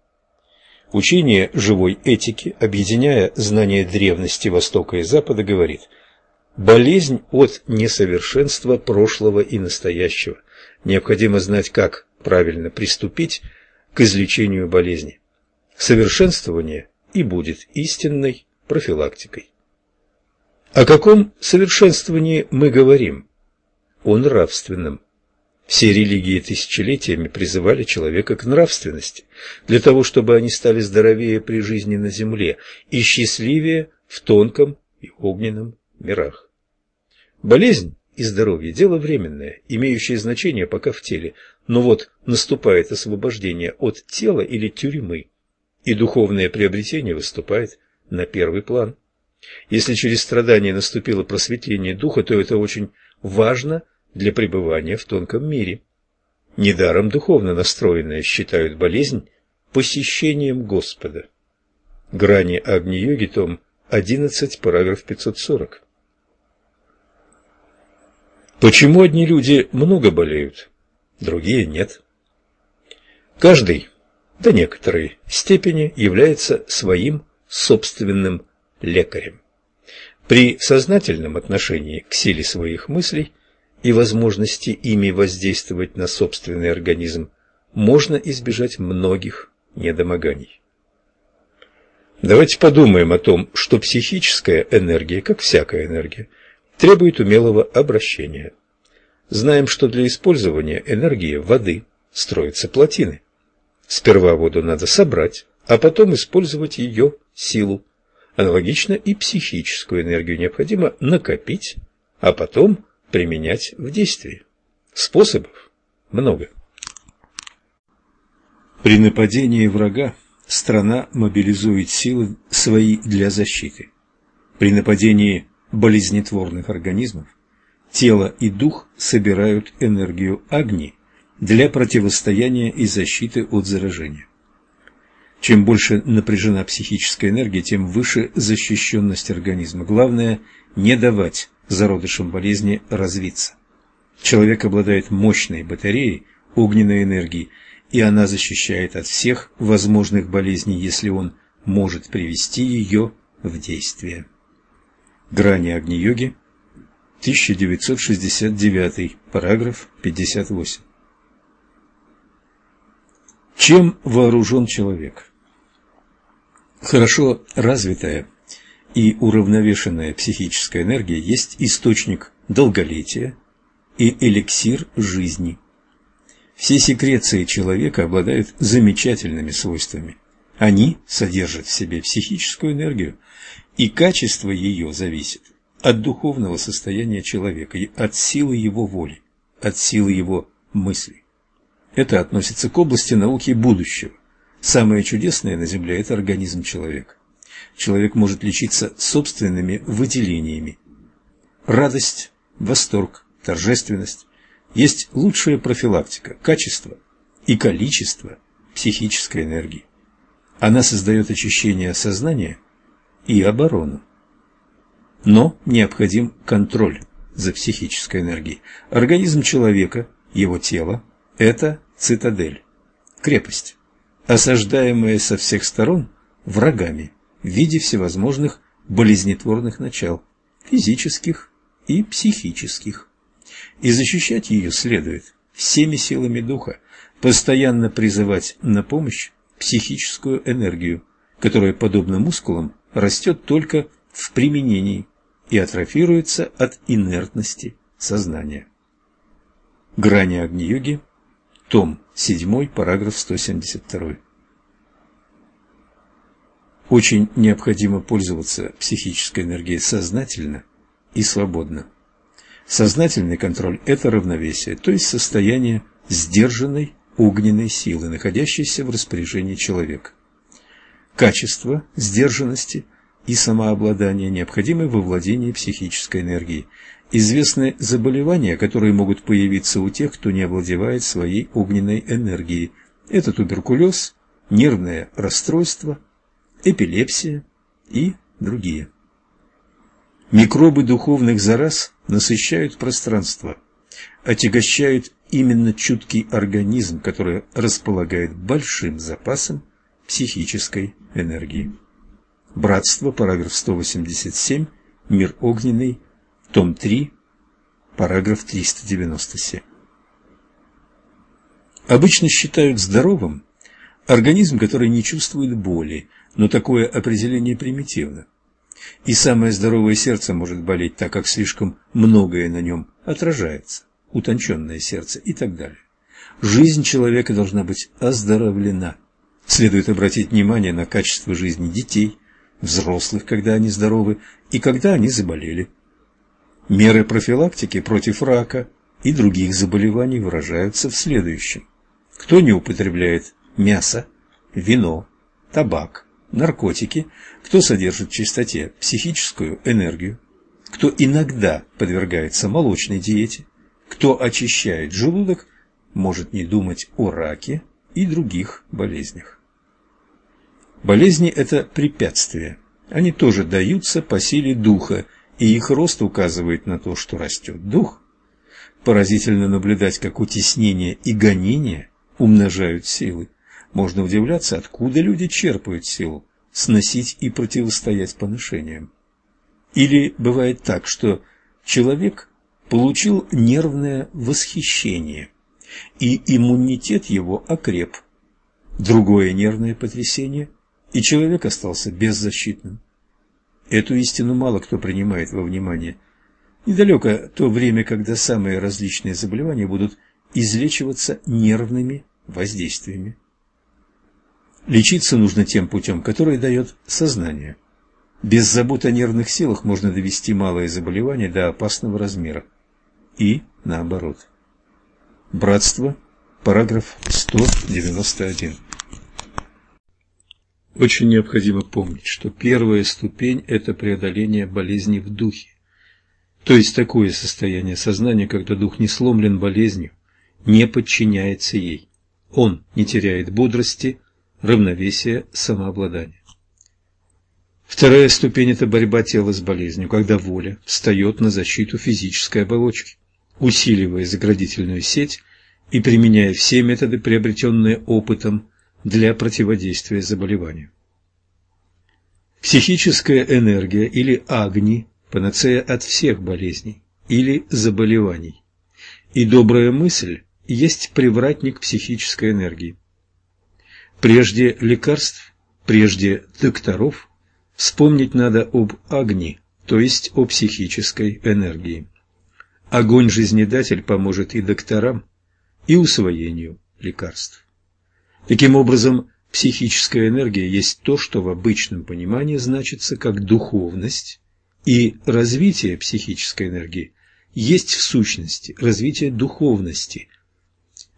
Учение живой этики, объединяя знания древности Востока и Запада, говорит «болезнь от несовершенства прошлого и настоящего. Необходимо знать, как правильно приступить к излечению болезни. Совершенствование и будет истинной профилактикой. О каком совершенствовании мы говорим? О нравственном. Все религии тысячелетиями призывали человека к нравственности, для того, чтобы они стали здоровее при жизни на земле и счастливее в тонком и огненном мирах. Болезнь и здоровье – дело временное, имеющее значение пока в теле, но вот наступает освобождение от тела или тюрьмы, и духовное приобретение выступает на первый план. Если через страдания наступило просветление духа, то это очень важно для пребывания в тонком мире. Недаром духовно настроенные считают болезнь посещением Господа. Грани Агни-йоги, том 11, параграф 540. Почему одни люди много болеют, другие нет? Каждый до некоторой степени является своим собственным лекарем. При сознательном отношении к силе своих мыслей и возможности ими воздействовать на собственный организм можно избежать многих недомоганий. Давайте подумаем о том, что психическая энергия, как всякая энергия, требует умелого обращения. Знаем, что для использования энергии воды строятся плотины. Сперва воду надо собрать, а потом использовать ее силу. Аналогично и психическую энергию необходимо накопить, а потом применять в действии. Способов много. При нападении врага страна мобилизует силы свои для защиты. При нападении болезнетворных организмов тело и дух собирают энергию огни для противостояния и защиты от заражения. Чем больше напряжена психическая энергия, тем выше защищенность организма. Главное – не давать зародышам болезни развиться. Человек обладает мощной батареей огненной энергии, и она защищает от всех возможных болезней, если он может привести ее в действие. Грани Агни-йоги, 1969, параграф 58. Чем вооружен человек? Хорошо развитая и уравновешенная психическая энергия есть источник долголетия и эликсир жизни. Все секреции человека обладают замечательными свойствами. Они содержат в себе психическую энергию, и качество ее зависит от духовного состояния человека и от силы его воли, от силы его мыслей. Это относится к области науки будущего. Самое чудесное на Земле – это организм человека. Человек может лечиться собственными выделениями. Радость, восторг, торжественность есть лучшая профилактика, качество и количество психической энергии. Она создает очищение сознания и оборону. Но необходим контроль за психической энергией. Организм человека, его тело – это цитадель, крепость осаждаемые со всех сторон врагами в виде всевозможных болезнетворных начал, физических и психических. И защищать ее следует всеми силами духа, постоянно призывать на помощь психическую энергию, которая, подобно мускулам, растет только в применении и атрофируется от инертности сознания. Грани Агни-йоги том 7, параграф 172. Очень необходимо пользоваться психической энергией сознательно и свободно. Сознательный контроль – это равновесие, то есть состояние сдержанной огненной силы, находящейся в распоряжении человека. Качество сдержанности и самообладания необходимы во владении психической энергией, Известны заболевания, которые могут появиться у тех, кто не овладевает своей огненной энергией. Это туберкулез, нервное расстройство, эпилепсия и другие. Микробы духовных зараз насыщают пространство, отягощают именно чуткий организм, который располагает большим запасом психической энергии. Братство, параграф 187, мир огненный, том 3, параграф 397. Обычно считают здоровым организм, который не чувствует боли, но такое определение примитивно. И самое здоровое сердце может болеть, так как слишком многое на нем отражается, утонченное сердце и так далее. Жизнь человека должна быть оздоровлена. Следует обратить внимание на качество жизни детей, взрослых, когда они здоровы, и когда они заболели. Меры профилактики против рака и других заболеваний выражаются в следующем. Кто не употребляет мясо, вино, табак, наркотики, кто содержит в чистоте психическую энергию, кто иногда подвергается молочной диете, кто очищает желудок, может не думать о раке и других болезнях. Болезни – это препятствия. Они тоже даются по силе духа и их рост указывает на то, что растет дух. Поразительно наблюдать, как утеснение и гонение умножают силы. Можно удивляться, откуда люди черпают силу сносить и противостоять поношениям. Или бывает так, что человек получил нервное восхищение, и иммунитет его окреп. Другое нервное потрясение, и человек остался беззащитным. Эту истину мало кто принимает во внимание. Недалеко то время, когда самые различные заболевания будут излечиваться нервными воздействиями. Лечиться нужно тем путем, который дает сознание. Без забот о нервных силах можно довести малое заболевание до опасного размера. И наоборот. Братство, параграф 191. Очень необходимо помнить, что первая ступень – это преодоление болезни в духе. То есть такое состояние сознания, когда дух не сломлен болезнью, не подчиняется ей. Он не теряет бодрости, равновесия, самообладания. Вторая ступень – это борьба тела с болезнью, когда воля встает на защиту физической оболочки, усиливая заградительную сеть и применяя все методы, приобретенные опытом, для противодействия заболеванию. Психическая энергия или агни – панацея от всех болезней или заболеваний. И добрая мысль есть привратник психической энергии. Прежде лекарств, прежде докторов, вспомнить надо об агни, то есть о психической энергии. Огонь-жизнедатель поможет и докторам, и усвоению лекарств. Таким образом, психическая энергия есть то, что в обычном понимании значится как духовность, и развитие психической энергии есть в сущности развитие духовности,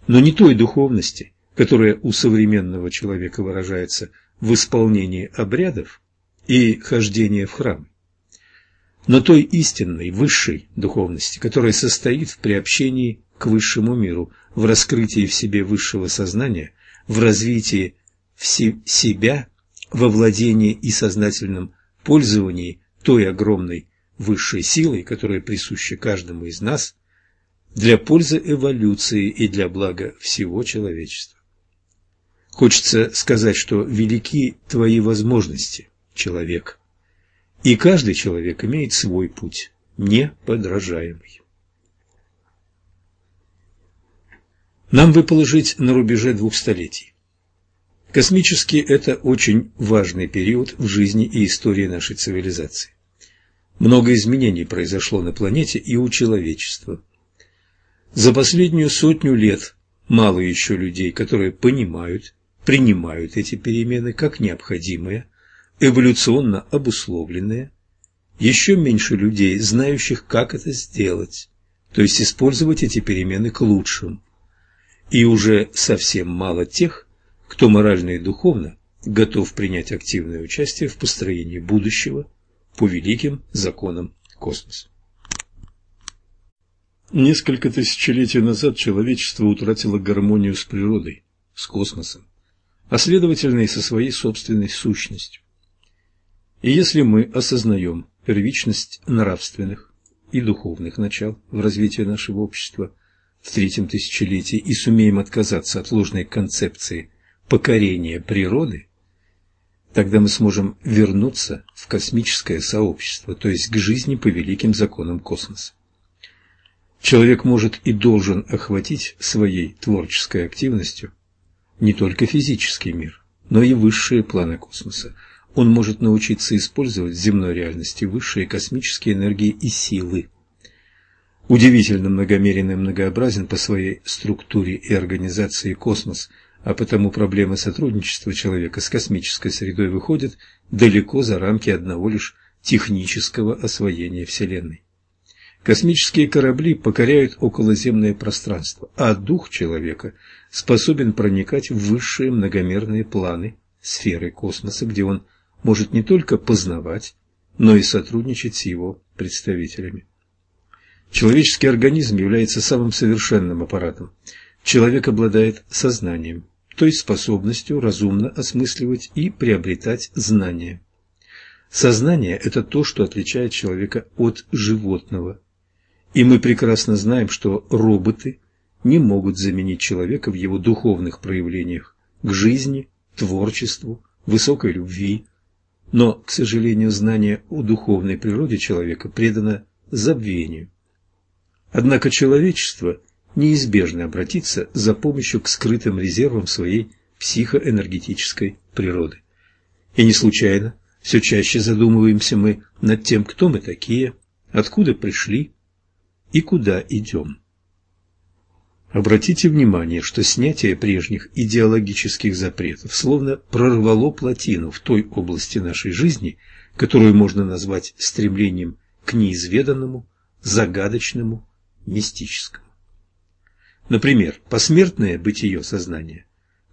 но не той духовности, которая у современного человека выражается в исполнении обрядов и хождении в храм, но той истинной, высшей духовности, которая состоит в приобщении к высшему миру, в раскрытии в себе высшего сознания, в развитии в себя, во владении и сознательном пользовании той огромной высшей силой, которая присуща каждому из нас, для пользы эволюции и для блага всего человечества. Хочется сказать, что велики твои возможности, человек, и каждый человек имеет свой путь, неподражаемый. Нам выпало жить на рубеже двух столетий. Космический – это очень важный период в жизни и истории нашей цивилизации. Много изменений произошло на планете и у человечества. За последнюю сотню лет мало еще людей, которые понимают, принимают эти перемены как необходимые, эволюционно обусловленные, еще меньше людей, знающих, как это сделать, то есть использовать эти перемены к лучшему. И уже совсем мало тех, кто морально и духовно готов принять активное участие в построении будущего по великим законам космоса. Несколько тысячелетий назад человечество утратило гармонию с природой, с космосом, а следовательно и со своей собственной сущностью. И если мы осознаем первичность нравственных и духовных начал в развитии нашего общества в третьем тысячелетии и сумеем отказаться от ложной концепции покорения природы, Тогда мы сможем вернуться в космическое сообщество, то есть к жизни по великим законам космоса. Человек может и должен охватить своей творческой активностью не только физический мир, но и высшие планы космоса. Он может научиться использовать в земной реальности высшие космические энергии и силы. Удивительно многомерен и многообразен по своей структуре и организации космос – а потому проблемы сотрудничества человека с космической средой выходят далеко за рамки одного лишь технического освоения Вселенной. Космические корабли покоряют околоземное пространство, а дух человека способен проникать в высшие многомерные планы сферы космоса, где он может не только познавать, но и сотрудничать с его представителями. Человеческий организм является самым совершенным аппаратом. Человек обладает сознанием, то есть способностью разумно осмысливать и приобретать знания. Сознание – это то, что отличает человека от животного. И мы прекрасно знаем, что роботы не могут заменить человека в его духовных проявлениях к жизни, творчеству, высокой любви. Но, к сожалению, знание о духовной природе человека предано забвению. Однако человечество – неизбежно обратиться за помощью к скрытым резервам своей психоэнергетической природы. И не случайно все чаще задумываемся мы над тем, кто мы такие, откуда пришли и куда идем. Обратите внимание, что снятие прежних идеологических запретов словно прорвало плотину в той области нашей жизни, которую можно назвать стремлением к неизведанному, загадочному, мистическому. Например, посмертное бытие сознания,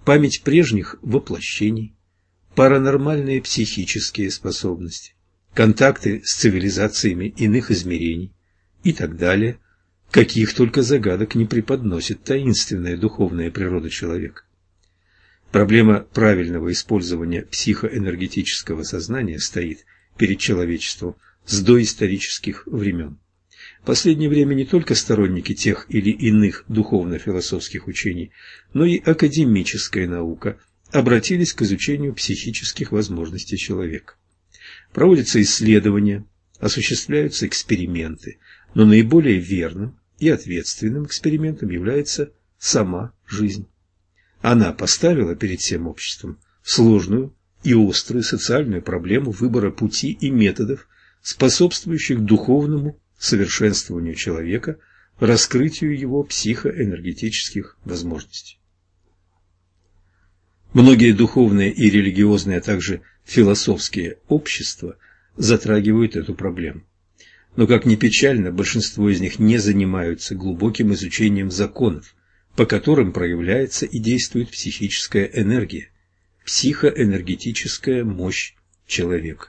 память прежних воплощений, паранормальные психические способности, контакты с цивилизациями иных измерений и так далее, каких только загадок не преподносит таинственная духовная природа человека. Проблема правильного использования психоэнергетического сознания стоит перед человечеством с доисторических времен. В последнее время не только сторонники тех или иных духовно-философских учений, но и академическая наука обратились к изучению психических возможностей человека. Проводятся исследования, осуществляются эксперименты, но наиболее верным и ответственным экспериментом является сама жизнь. Она поставила перед всем обществом сложную и острую социальную проблему выбора пути и методов, способствующих духовному совершенствованию человека, раскрытию его психоэнергетических возможностей. Многие духовные и религиозные, а также философские общества затрагивают эту проблему. Но, как ни печально, большинство из них не занимаются глубоким изучением законов, по которым проявляется и действует психическая энергия, психоэнергетическая мощь человека.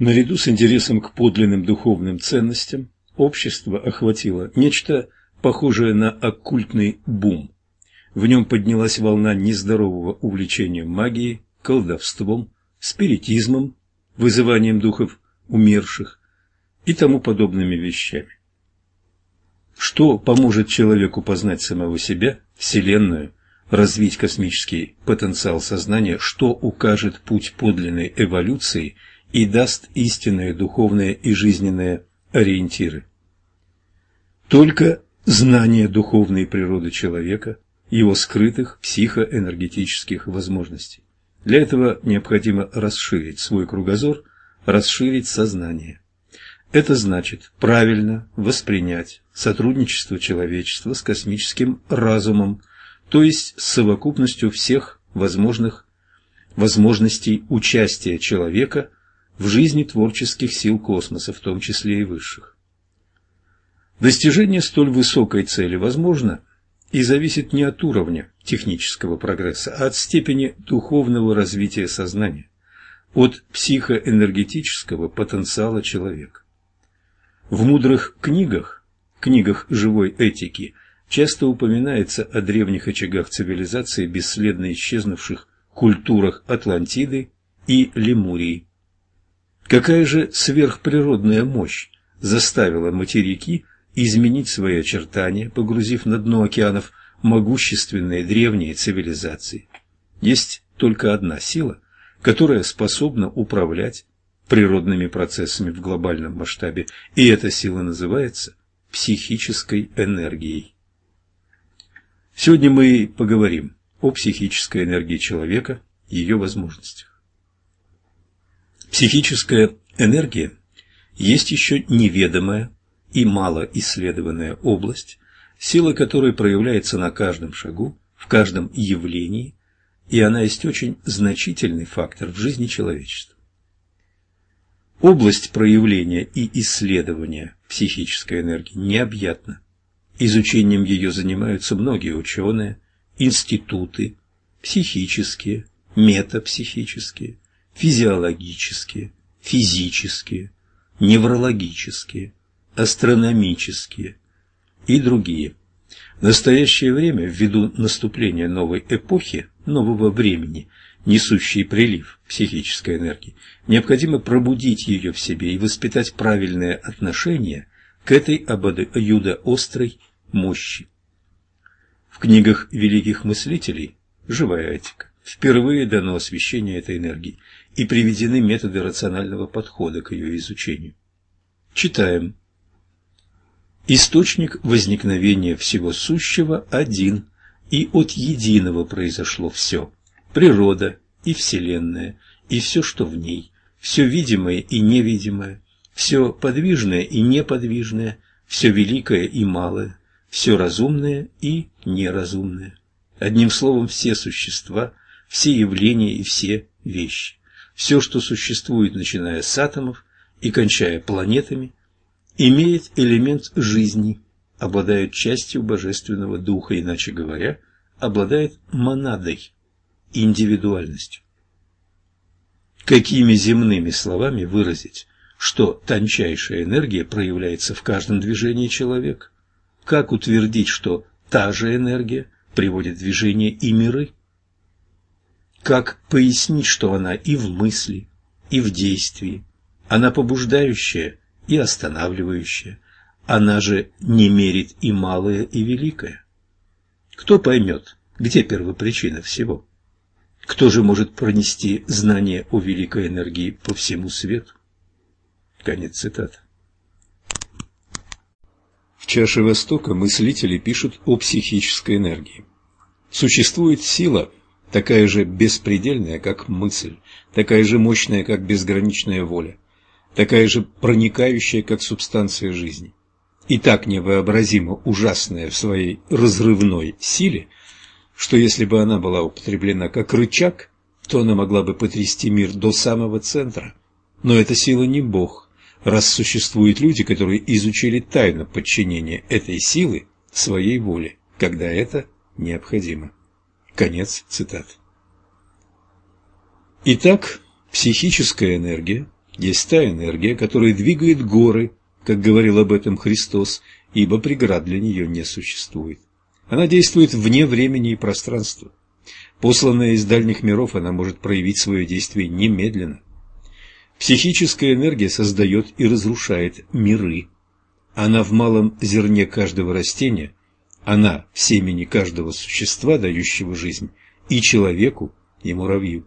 Наряду с интересом к подлинным духовным ценностям общество охватило нечто похожее на оккультный бум. В нем поднялась волна нездорового увлечения магией, колдовством, спиритизмом, вызыванием духов умерших и тому подобными вещами. Что поможет человеку познать самого себя, Вселенную, развить космический потенциал сознания, что укажет путь подлинной эволюции и даст истинные духовные и жизненные ориентиры? Только знание духовной природы человека, его скрытых психоэнергетических возможностей. Для этого необходимо расширить свой кругозор, расширить сознание. Это значит правильно воспринять сотрудничество человечества с космическим разумом, то есть с совокупностью всех возможных возможностей участия человека в жизни творческих сил космоса, в том числе и высших. Достижение столь высокой цели возможно и зависит не от уровня технического прогресса, а от степени духовного развития сознания, от психоэнергетического потенциала человека. В мудрых книгах, книгах живой этики, часто упоминается о древних очагах цивилизации, бесследно исчезнувших культурах Атлантиды и Лемурии. Какая же сверхприродная мощь заставила материки изменить свои очертания, погрузив на дно океанов могущественные древние цивилизации? Есть только одна сила, которая способна управлять природными процессами в глобальном масштабе, и эта сила называется психической энергией. Сегодня мы поговорим о психической энергии человека, ее возможностях. Психическая энергия есть еще неведомая и малоисследованная область, сила которой проявляется на каждом шагу, в каждом явлении, и она есть очень значительный фактор в жизни человечества. Область проявления и исследования психической энергии необъятна. Изучением ее занимаются многие ученые, институты, психические, метапсихические, физиологические, физические, неврологические, астрономические и другие. В настоящее время, ввиду наступления новой эпохи, нового времени – несущий прилив психической энергии, необходимо пробудить ее в себе и воспитать правильное отношение к этой обоюдоострой мощи. В книгах великих мыслителей «Живая этика» впервые дано освещение этой энергии и приведены методы рационального подхода к ее изучению. Читаем. Источник возникновения всего сущего один, и от единого произошло все – природа и Вселенная, и все, что в ней, все видимое и невидимое, все подвижное и неподвижное, все великое и малое, все разумное и неразумное. Одним словом, все существа, все явления и все вещи. Все, что существует, начиная с атомов и кончая планетами, имеет элемент жизни, обладает частью Божественного Духа, иначе говоря, обладает монадой, индивидуальностью. Какими земными словами выразить, что тончайшая энергия проявляется в каждом движении человека? Как утвердить, что та же энергия приводит в движение и миры? Как пояснить, что она и в мысли, и в действии, она побуждающая и останавливающая, она же не мерит и малое, и великое? Кто поймет, где первопричина всего? Кто же может пронести знание о великой энергии по всему свету? Конец цитаты. В чаше Востока мыслители пишут о психической энергии. Существует сила, такая же беспредельная, как мысль, такая же мощная, как безграничная воля, такая же проникающая, как субстанция жизни, и так невообразимо ужасная в своей разрывной силе, что если бы она была употреблена как рычаг, то она могла бы потрясти мир до самого центра. Но эта сила не Бог, раз существуют люди, которые изучили тайну подчинения этой силы своей воле, когда это необходимо. Конец цитат. Итак, психическая энергия есть та энергия, которая двигает горы, как говорил об этом Христос, ибо преград для нее не существует. Она действует вне времени и пространства. Посланная из дальних миров, она может проявить свое действие немедленно. Психическая энергия создает и разрушает миры. Она в малом зерне каждого растения, она в семени каждого существа, дающего жизнь, и человеку, и муравью.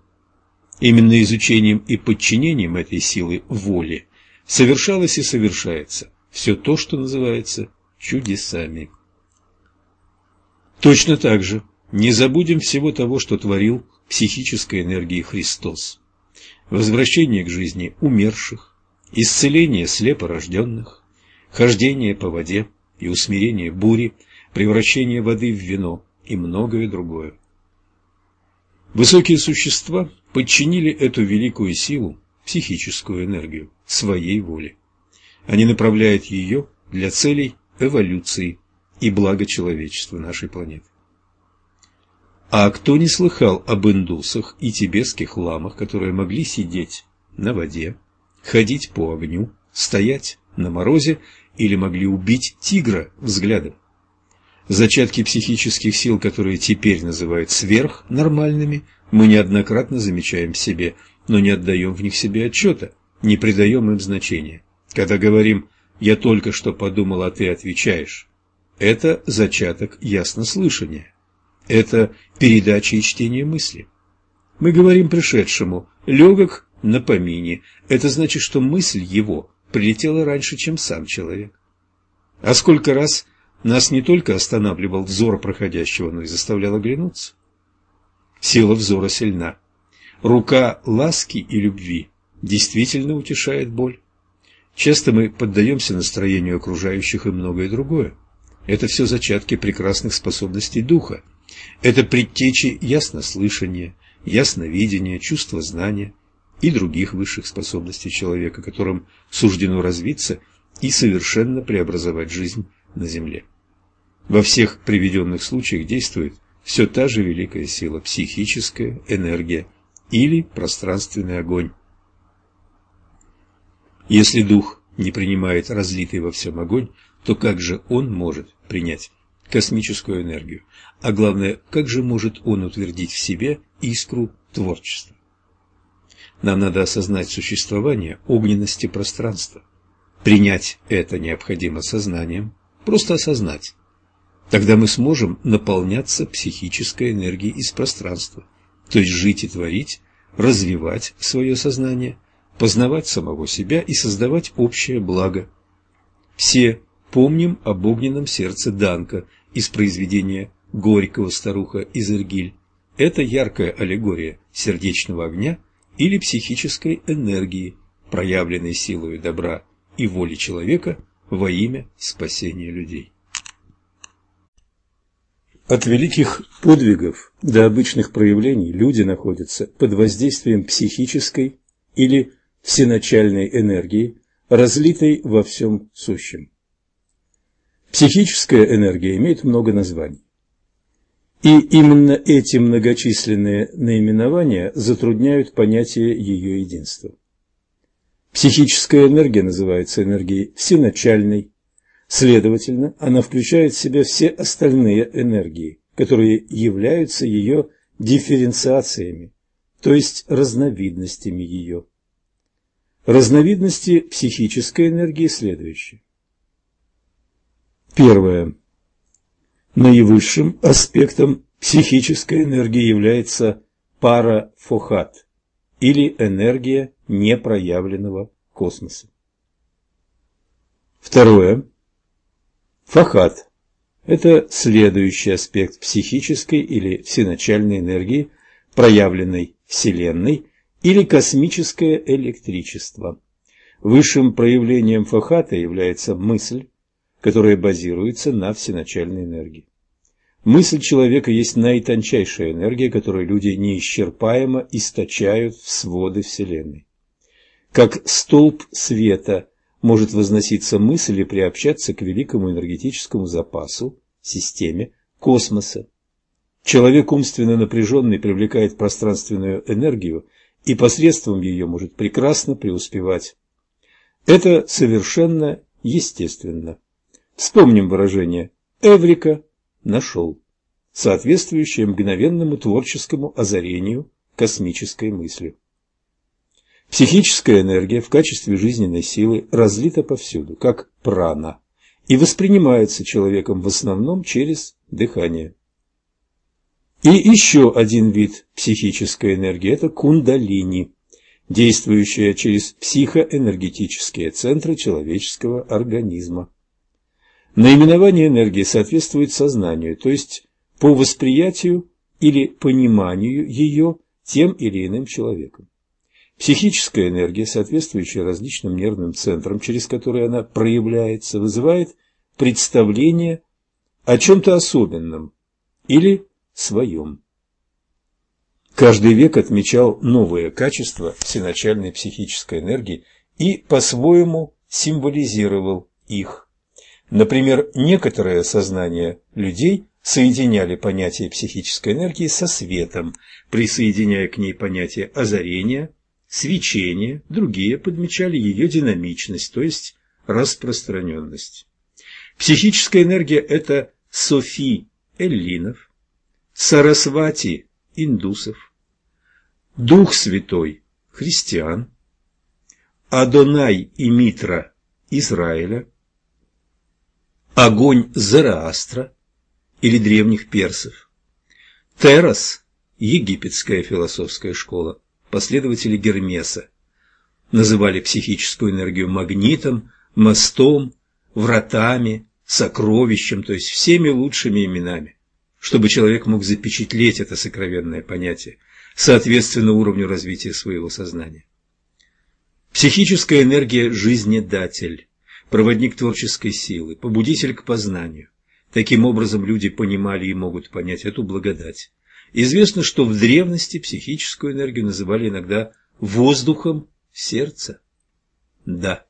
Именно изучением и подчинением этой силы воли совершалось и совершается все то, что называется чудесами. Точно так же не забудем всего того, что творил психической энергией Христос. Возвращение к жизни умерших, исцеление слепорожденных, хождение по воде и усмирение бури, превращение воды в вино и многое другое. Высокие существа подчинили эту великую силу, психическую энергию, своей воле. Они направляют ее для целей эволюции и блага человечества нашей планеты. А кто не слыхал об индусах и тибетских ламах, которые могли сидеть на воде, ходить по огню, стоять на морозе или могли убить тигра взглядом? Зачатки психических сил, которые теперь называют сверхнормальными, мы неоднократно замечаем в себе, но не отдаем в них себе отчета, не придаем им значения. Когда говорим «я только что подумал, а ты отвечаешь», это зачаток яснослышания. Это передача и чтение мысли. Мы говорим пришедшему «легок на помине». Это значит, что мысль его прилетела раньше, чем сам человек. А сколько раз нас не только останавливал взор проходящего, но и заставлял оглянуться. Сила взора сильна. Рука ласки и любви действительно утешает боль. Часто мы поддаемся настроению окружающих и многое другое. Это все зачатки прекрасных способностей духа. Это предтечи яснослышания, ясновидения, чувства знания и других высших способностей человека, которым суждено развиться и совершенно преобразовать жизнь на Земле. Во всех приведенных случаях действует все та же великая сила, психическая энергия или пространственный огонь. Если дух не принимает разлитый во всем огонь, то как же он может принять космическую энергию? А главное, как же может он утвердить в себе искру творчества? Нам надо осознать существование огненности пространства. Принять это необходимо сознанием, просто осознать. Тогда мы сможем наполняться психической энергией из пространства, то есть жить и творить, развивать свое сознание, познавать самого себя и создавать общее благо. Все помним об огненном сердце Данка из произведения Горького «Старуха из Иргиль». Это яркая аллегория сердечного огня или психической энергии, проявленной силой добра и воли человека во имя спасения людей. От великих подвигов до обычных проявлений люди находятся под воздействием психической или всеначальной энергии, разлитой во всем сущем. Психическая энергия имеет много названий. И именно эти многочисленные наименования затрудняют понятие ее единства. Психическая энергия называется энергией всеначальной. Следовательно, она включает в себя все остальные энергии, которые являются ее дифференциациями, то есть разновидностями ее. Разновидности психической энергии следующие. Первое. Наивысшим аспектом психической энергии является парафохат или энергия непроявленного космоса. Второе. Фахат – это следующий аспект психической или всеначальной энергии, проявленной Вселенной или космическое электричество. Высшим проявлением фахата является мысль, которая базируется на всеначальной энергии. Мысль человека есть наитончайшая энергия, которую люди неисчерпаемо источают в своды Вселенной. Как столб света может возноситься мысль и приобщаться к великому энергетическому запасу, системе космоса. Человек умственно напряженный привлекает пространственную энергию и посредством ее может прекрасно преуспевать. Это совершенно естественно. Вспомним выражение «Эврика нашел», соответствующее мгновенному творческому озарению космической мыслью. Психическая энергия в качестве жизненной силы разлита повсюду, как прана, и воспринимается человеком в основном через дыхание. И еще один вид психической энергии – это кундалини, действующая через психоэнергетические центры человеческого организма. Наименование энергии соответствует сознанию, то есть по восприятию или пониманию ее тем или иным человеком. Психическая энергия, соответствующая различным нервным центрам, через которые она проявляется, вызывает представление о чем-то особенном или своем. Каждый век отмечал новые качества всеначальной психической энергии и по-своему символизировал их. Например, некоторые сознания людей соединяли понятие психической энергии со светом, присоединяя к ней понятие озарения, свечения, другие подмечали ее динамичность, то есть распространенность. Психическая энергия – это Софи эллинов, Сарасвати индусов, Дух Святой христиан, Адонай и Митра Израиля, огонь Зараастра или древних персов. Терос – египетская философская школа, последователи Гермеса. Называли психическую энергию магнитом, мостом, вратами, сокровищем, то есть всеми лучшими именами, чтобы человек мог запечатлеть это сокровенное понятие, соответственно уровню развития своего сознания. Психическая энергия – жизнедатель проводник творческой силы, побудитель к познанию. Таким образом, люди понимали и могут понять эту благодать. Известно, что в древности психическую энергию называли иногда воздухом сердца. Да,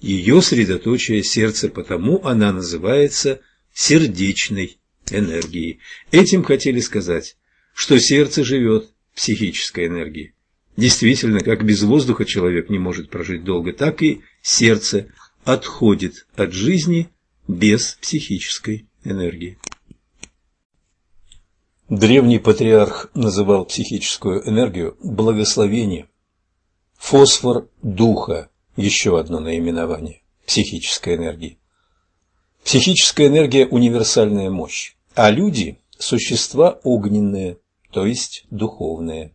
ее средоточие сердце, потому она называется сердечной энергией. Этим хотели сказать, что сердце живет психической энергией. Действительно, как без воздуха человек не может прожить долго, так и сердце отходит от жизни без психической энергии. Древний патриарх называл психическую энергию благословением. Фосфор духа – еще одно наименование психической энергии. Психическая энергия – универсальная мощь, а люди – существа огненные, то есть духовные.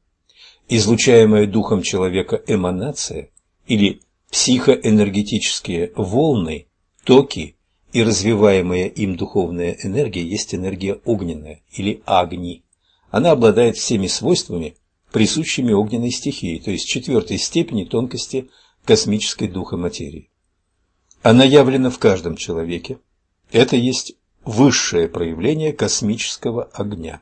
Излучаемая духом человека эманация или Психоэнергетические волны, токи и развиваемая им духовная энергия есть энергия огненная или агни. Она обладает всеми свойствами, присущими огненной стихии, то есть четвертой степени тонкости космической духа материи. Она явлена в каждом человеке. Это есть высшее проявление космического огня.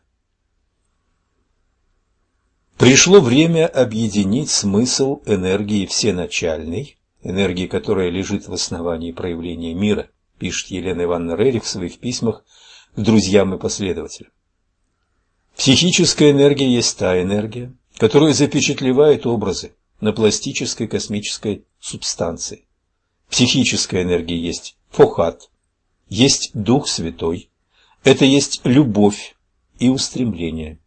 Пришло время объединить смысл энергии всеначальной энергии, которая лежит в основании проявления мира, пишет Елена Ивановна Рерих в своих письмах к друзьям и последователям. Психическая энергия есть та энергия, которая запечатлевает образы, на пластической космической субстанции. Психическая энергия есть фохат, есть Дух Святой, это есть любовь и устремление.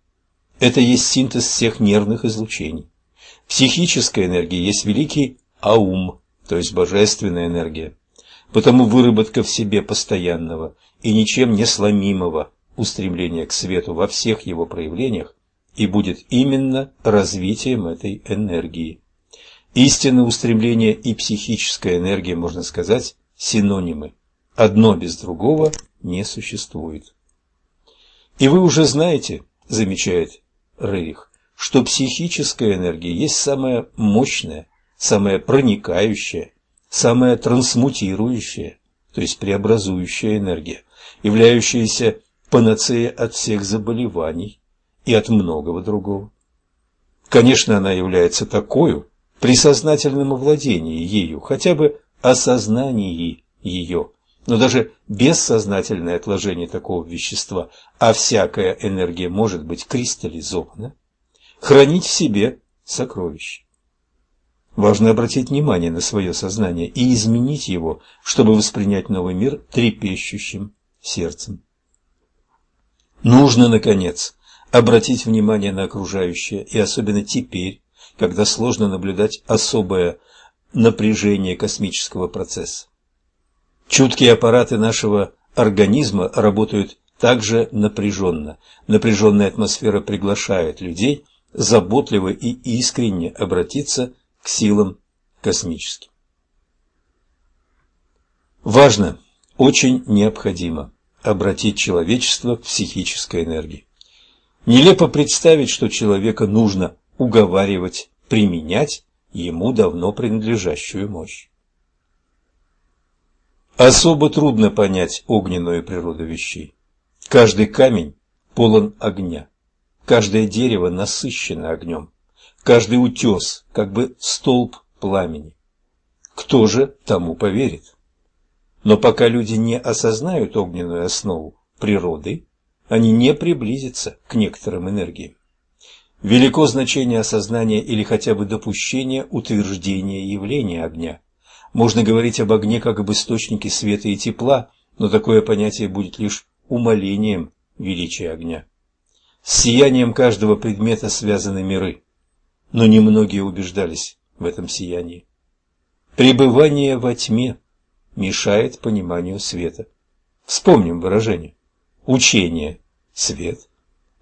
Это есть синтез всех нервных излучений. Психическая энергия есть великий аум, то есть божественная энергия. Потому выработка в себе постоянного и ничем не сломимого устремления к свету во всех его проявлениях и будет именно развитием этой энергии. Истинное устремление и психическая энергия, можно сказать, синонимы. Одно без другого не существует. И вы уже знаете, замечает Рерих, что психическая энергия есть самая мощная, самая проникающая, самая трансмутирующая, то есть преобразующая энергия, являющаяся панацеей от всех заболеваний и от многого другого. Конечно, она является такой при сознательном овладении ею, хотя бы осознании ее, но даже бессознательное отложение такого вещества, а всякая энергия может быть кристаллизована, хранить в себе сокровище. Важно обратить внимание на свое сознание и изменить его, чтобы воспринять новый мир трепещущим сердцем. Нужно, наконец, обратить внимание на окружающее, и особенно теперь, когда сложно наблюдать особое напряжение космического процесса. Чуткие аппараты нашего организма работают также напряженно. Напряженная атмосфера приглашает людей заботливо и искренне обратиться к силам космическим. Важно, очень необходимо обратить человечество к психической энергии. Нелепо представить, что человека нужно уговаривать, применять ему давно принадлежащую мощь. Особо трудно понять огненную природу вещей. Каждый камень полон огня, каждое дерево насыщено огнем, каждый утес как бы столб пламени. Кто же тому поверит? Но пока люди не осознают огненную основу природы, они не приблизятся к некоторым энергиям. Велико значение осознания или хотя бы допущения утверждения явления огня – можно говорить об огне как об источнике света и тепла, но такое понятие будет лишь умалением величия огня. С сиянием каждого предмета связаны миры, но немногие убеждались в этом сиянии. Пребывание во тьме мешает пониманию света. Вспомним выражение. Учение – свет,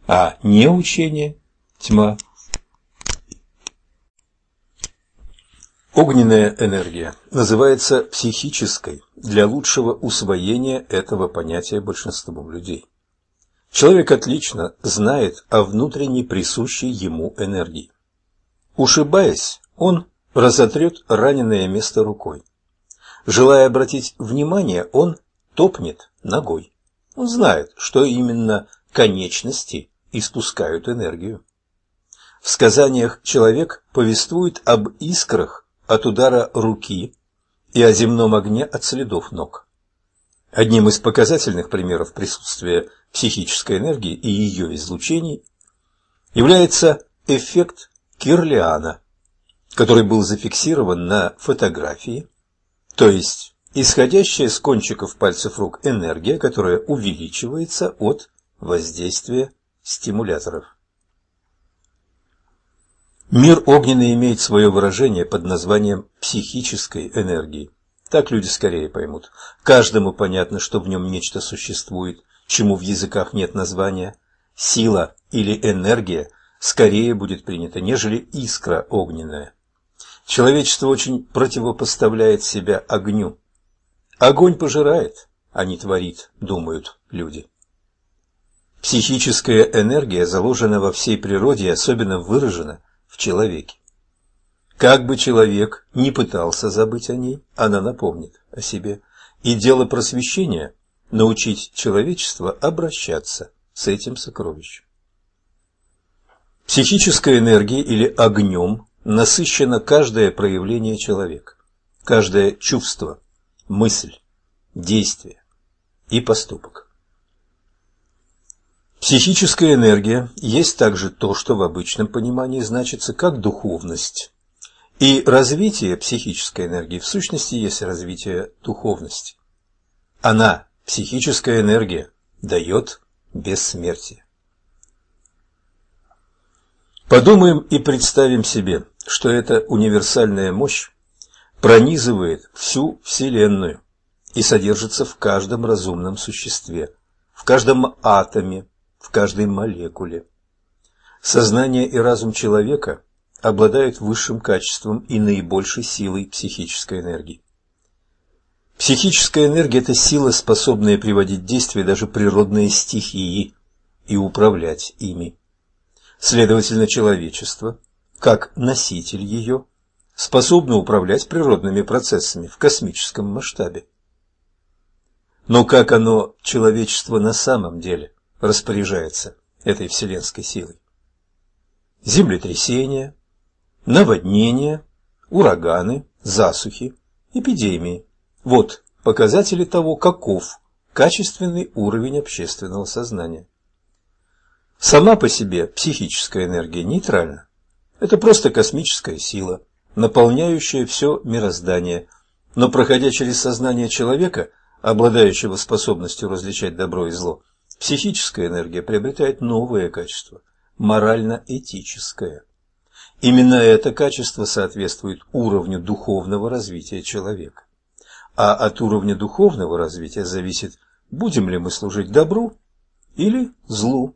а неучение – тьма. Огненная энергия называется психической для лучшего усвоения этого понятия большинством людей. Человек отлично знает о внутренней присущей ему энергии. Ушибаясь, он разотрет раненое место рукой. Желая обратить внимание, он топнет ногой. Он знает, что именно конечности испускают энергию. В сказаниях человек повествует об искрах от удара руки и о земном огне от следов ног. Одним из показательных примеров присутствия психической энергии и ее излучений является эффект Кирлиана, который был зафиксирован на фотографии, то есть исходящая с кончиков пальцев рук энергия, которая увеличивается от воздействия стимуляторов. Мир огненный имеет свое выражение под названием психической энергии. Так люди скорее поймут. Каждому понятно, что в нем нечто существует, чему в языках нет названия. Сила или энергия скорее будет принята, нежели искра огненная. Человечество очень противопоставляет себя огню. Огонь пожирает, а не творит, думают люди. Психическая энергия заложена во всей природе и особенно выражена в человеке. Как бы человек ни пытался забыть о ней, она напомнит о себе. И дело просвещения – научить человечество обращаться с этим сокровищем. Психической энергией или огнем насыщено каждое проявление человека, каждое чувство, мысль, действие и поступок. Психическая энергия есть также то, что в обычном понимании значится как духовность. И развитие психической энергии в сущности есть развитие духовности. Она, психическая энергия, дает бессмертие. Подумаем и представим себе, что эта универсальная мощь пронизывает всю Вселенную и содержится в каждом разумном существе, в каждом атоме, в каждой молекуле. Сознание и разум человека обладают высшим качеством и наибольшей силой психической энергии. Психическая энергия – это сила, способная приводить в действие даже природные стихии и управлять ими. Следовательно, человечество, как носитель ее, способно управлять природными процессами в космическом масштабе. Но как оно, человечество, на самом деле распоряжается этой вселенской силой? Землетрясения, наводнения, ураганы, засухи, эпидемии. Вот показатели того, каков качественный уровень общественного сознания. Сама по себе психическая энергия нейтральна. Это просто космическая сила, наполняющая все мироздание, но проходя через сознание человека, обладающего способностью различать добро и зло, психическая энергия приобретает новое качество – морально-этическое. Именно это качество соответствует уровню духовного развития человека. А от уровня духовного развития зависит, будем ли мы служить добру или злу.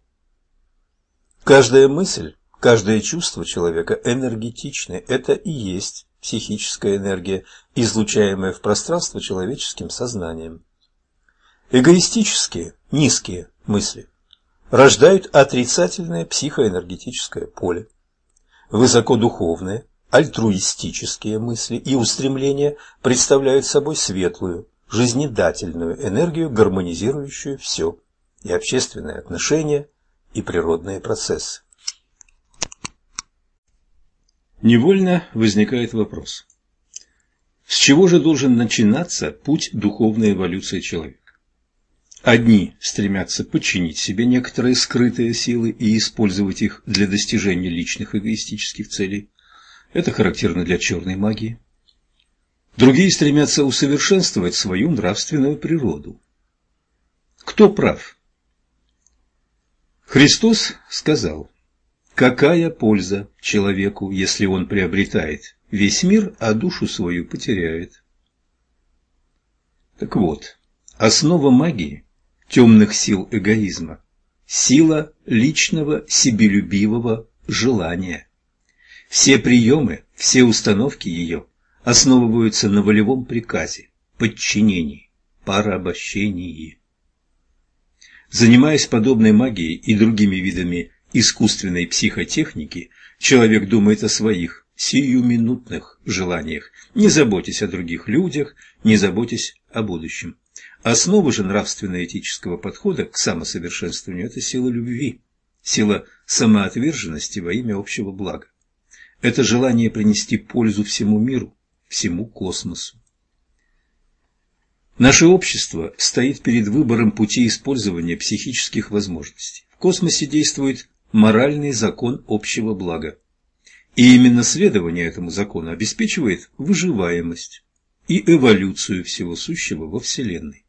Каждая мысль, каждое чувство человека энергетичны. Это и есть психическая энергия, излучаемая в пространство человеческим сознанием. Эгоистические, низкие мысли рождают отрицательное психоэнергетическое поле. Высокодуховные, альтруистические мысли и устремления представляют собой светлую, жизнедательную энергию, гармонизирующую все – и общественные отношения, и природные процессы. Невольно возникает вопрос. С чего же должен начинаться путь духовной эволюции человека? Одни стремятся подчинить себе некоторые скрытые силы и использовать их для достижения личных эгоистических целей. Это характерно для черной магии. Другие стремятся усовершенствовать свою нравственную природу. Кто прав? Христос сказал, какая польза человеку, если он приобретает весь мир, а душу свою потеряет? Так вот, основа магии – темных сил эгоизма, сила личного себелюбивого желания. Все приемы, все установки ее основываются на волевом приказе, подчинении, порабощении. Занимаясь подобной магией и другими видами искусственной психотехники, человек думает о своих сиюминутных желаниях, не заботясь о других людях, не заботясь о будущем. Основа же нравственно-этического подхода к самосовершенствованию – это сила любви, сила самоотверженности во имя общего блага. Это желание принести пользу всему миру, всему космосу. Наше общество стоит перед выбором пути использования психических возможностей. В космосе действует моральный закон общего блага. И именно следование этому закону обеспечивает выживаемость и эволюцию всего сущего во Вселенной.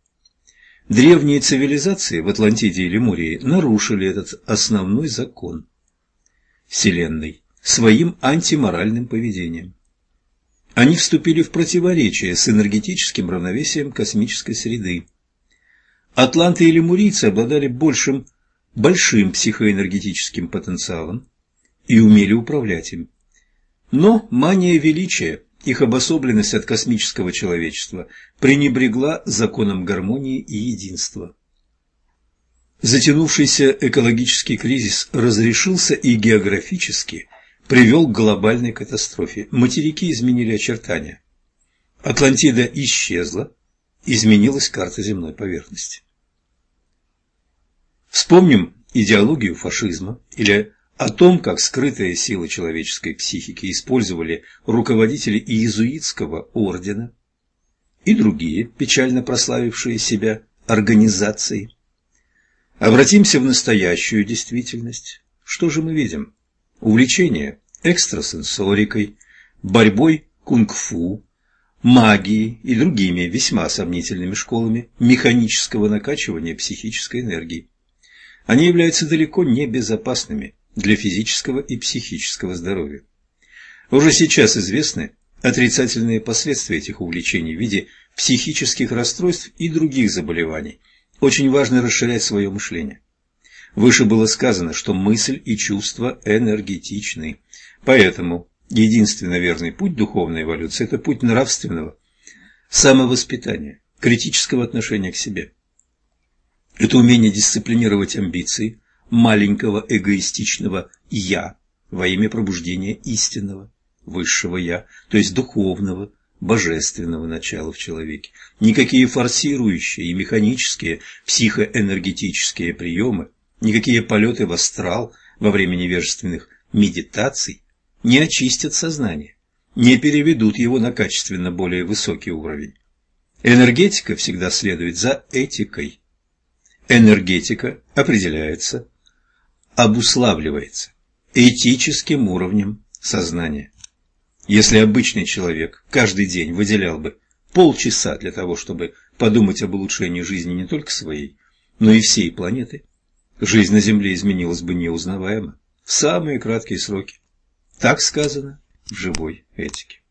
Древние цивилизации в Атлантиде и Лемурии нарушили этот основной закон Вселенной своим антиморальным поведением. Они вступили в противоречие с энергетическим равновесием космической среды. Атланты и лемурийцы обладали большим, большим психоэнергетическим потенциалом и умели управлять им. Но мания величия, их обособленность от космического человечества, пренебрегла законом гармонии и единства. Затянувшийся экологический кризис разрешился и географически – привел к глобальной катастрофе. Материки изменили очертания. Атлантида исчезла, изменилась карта земной поверхности. Вспомним идеологию фашизма или о том, как скрытые силы человеческой психики использовали руководители иезуитского ордена и другие печально прославившие себя организации. Обратимся в настоящую действительность. Что же мы видим? Увлечение экстрасенсорикой, борьбой кунг-фу, магией и другими весьма сомнительными школами механического накачивания психической энергии. Они являются далеко не безопасными для физического и психического здоровья. Уже сейчас известны отрицательные последствия этих увлечений в виде психических расстройств и других заболеваний. Очень важно расширять свое мышление. Выше было сказано, что мысль и чувства энергетичны. Поэтому единственно верный путь духовной эволюции – это путь нравственного самовоспитания, критического отношения к себе. Это умение дисциплинировать амбиции маленького эгоистичного «я» во имя пробуждения истинного, высшего «я», то есть духовного, божественного начала в человеке. Никакие форсирующие и механические психоэнергетические приемы, никакие полеты в астрал во время невежественных медитаций не очистят сознание, не переведут его на качественно более высокий уровень. Энергетика всегда следует за этикой. Энергетика определяется, обуславливается этическим уровнем сознания. Если обычный человек каждый день выделял бы полчаса для того, чтобы подумать об улучшении жизни не только своей, но и всей планеты, жизнь на Земле изменилась бы неузнаваемо в самые краткие сроки. Так сказано в живой этике.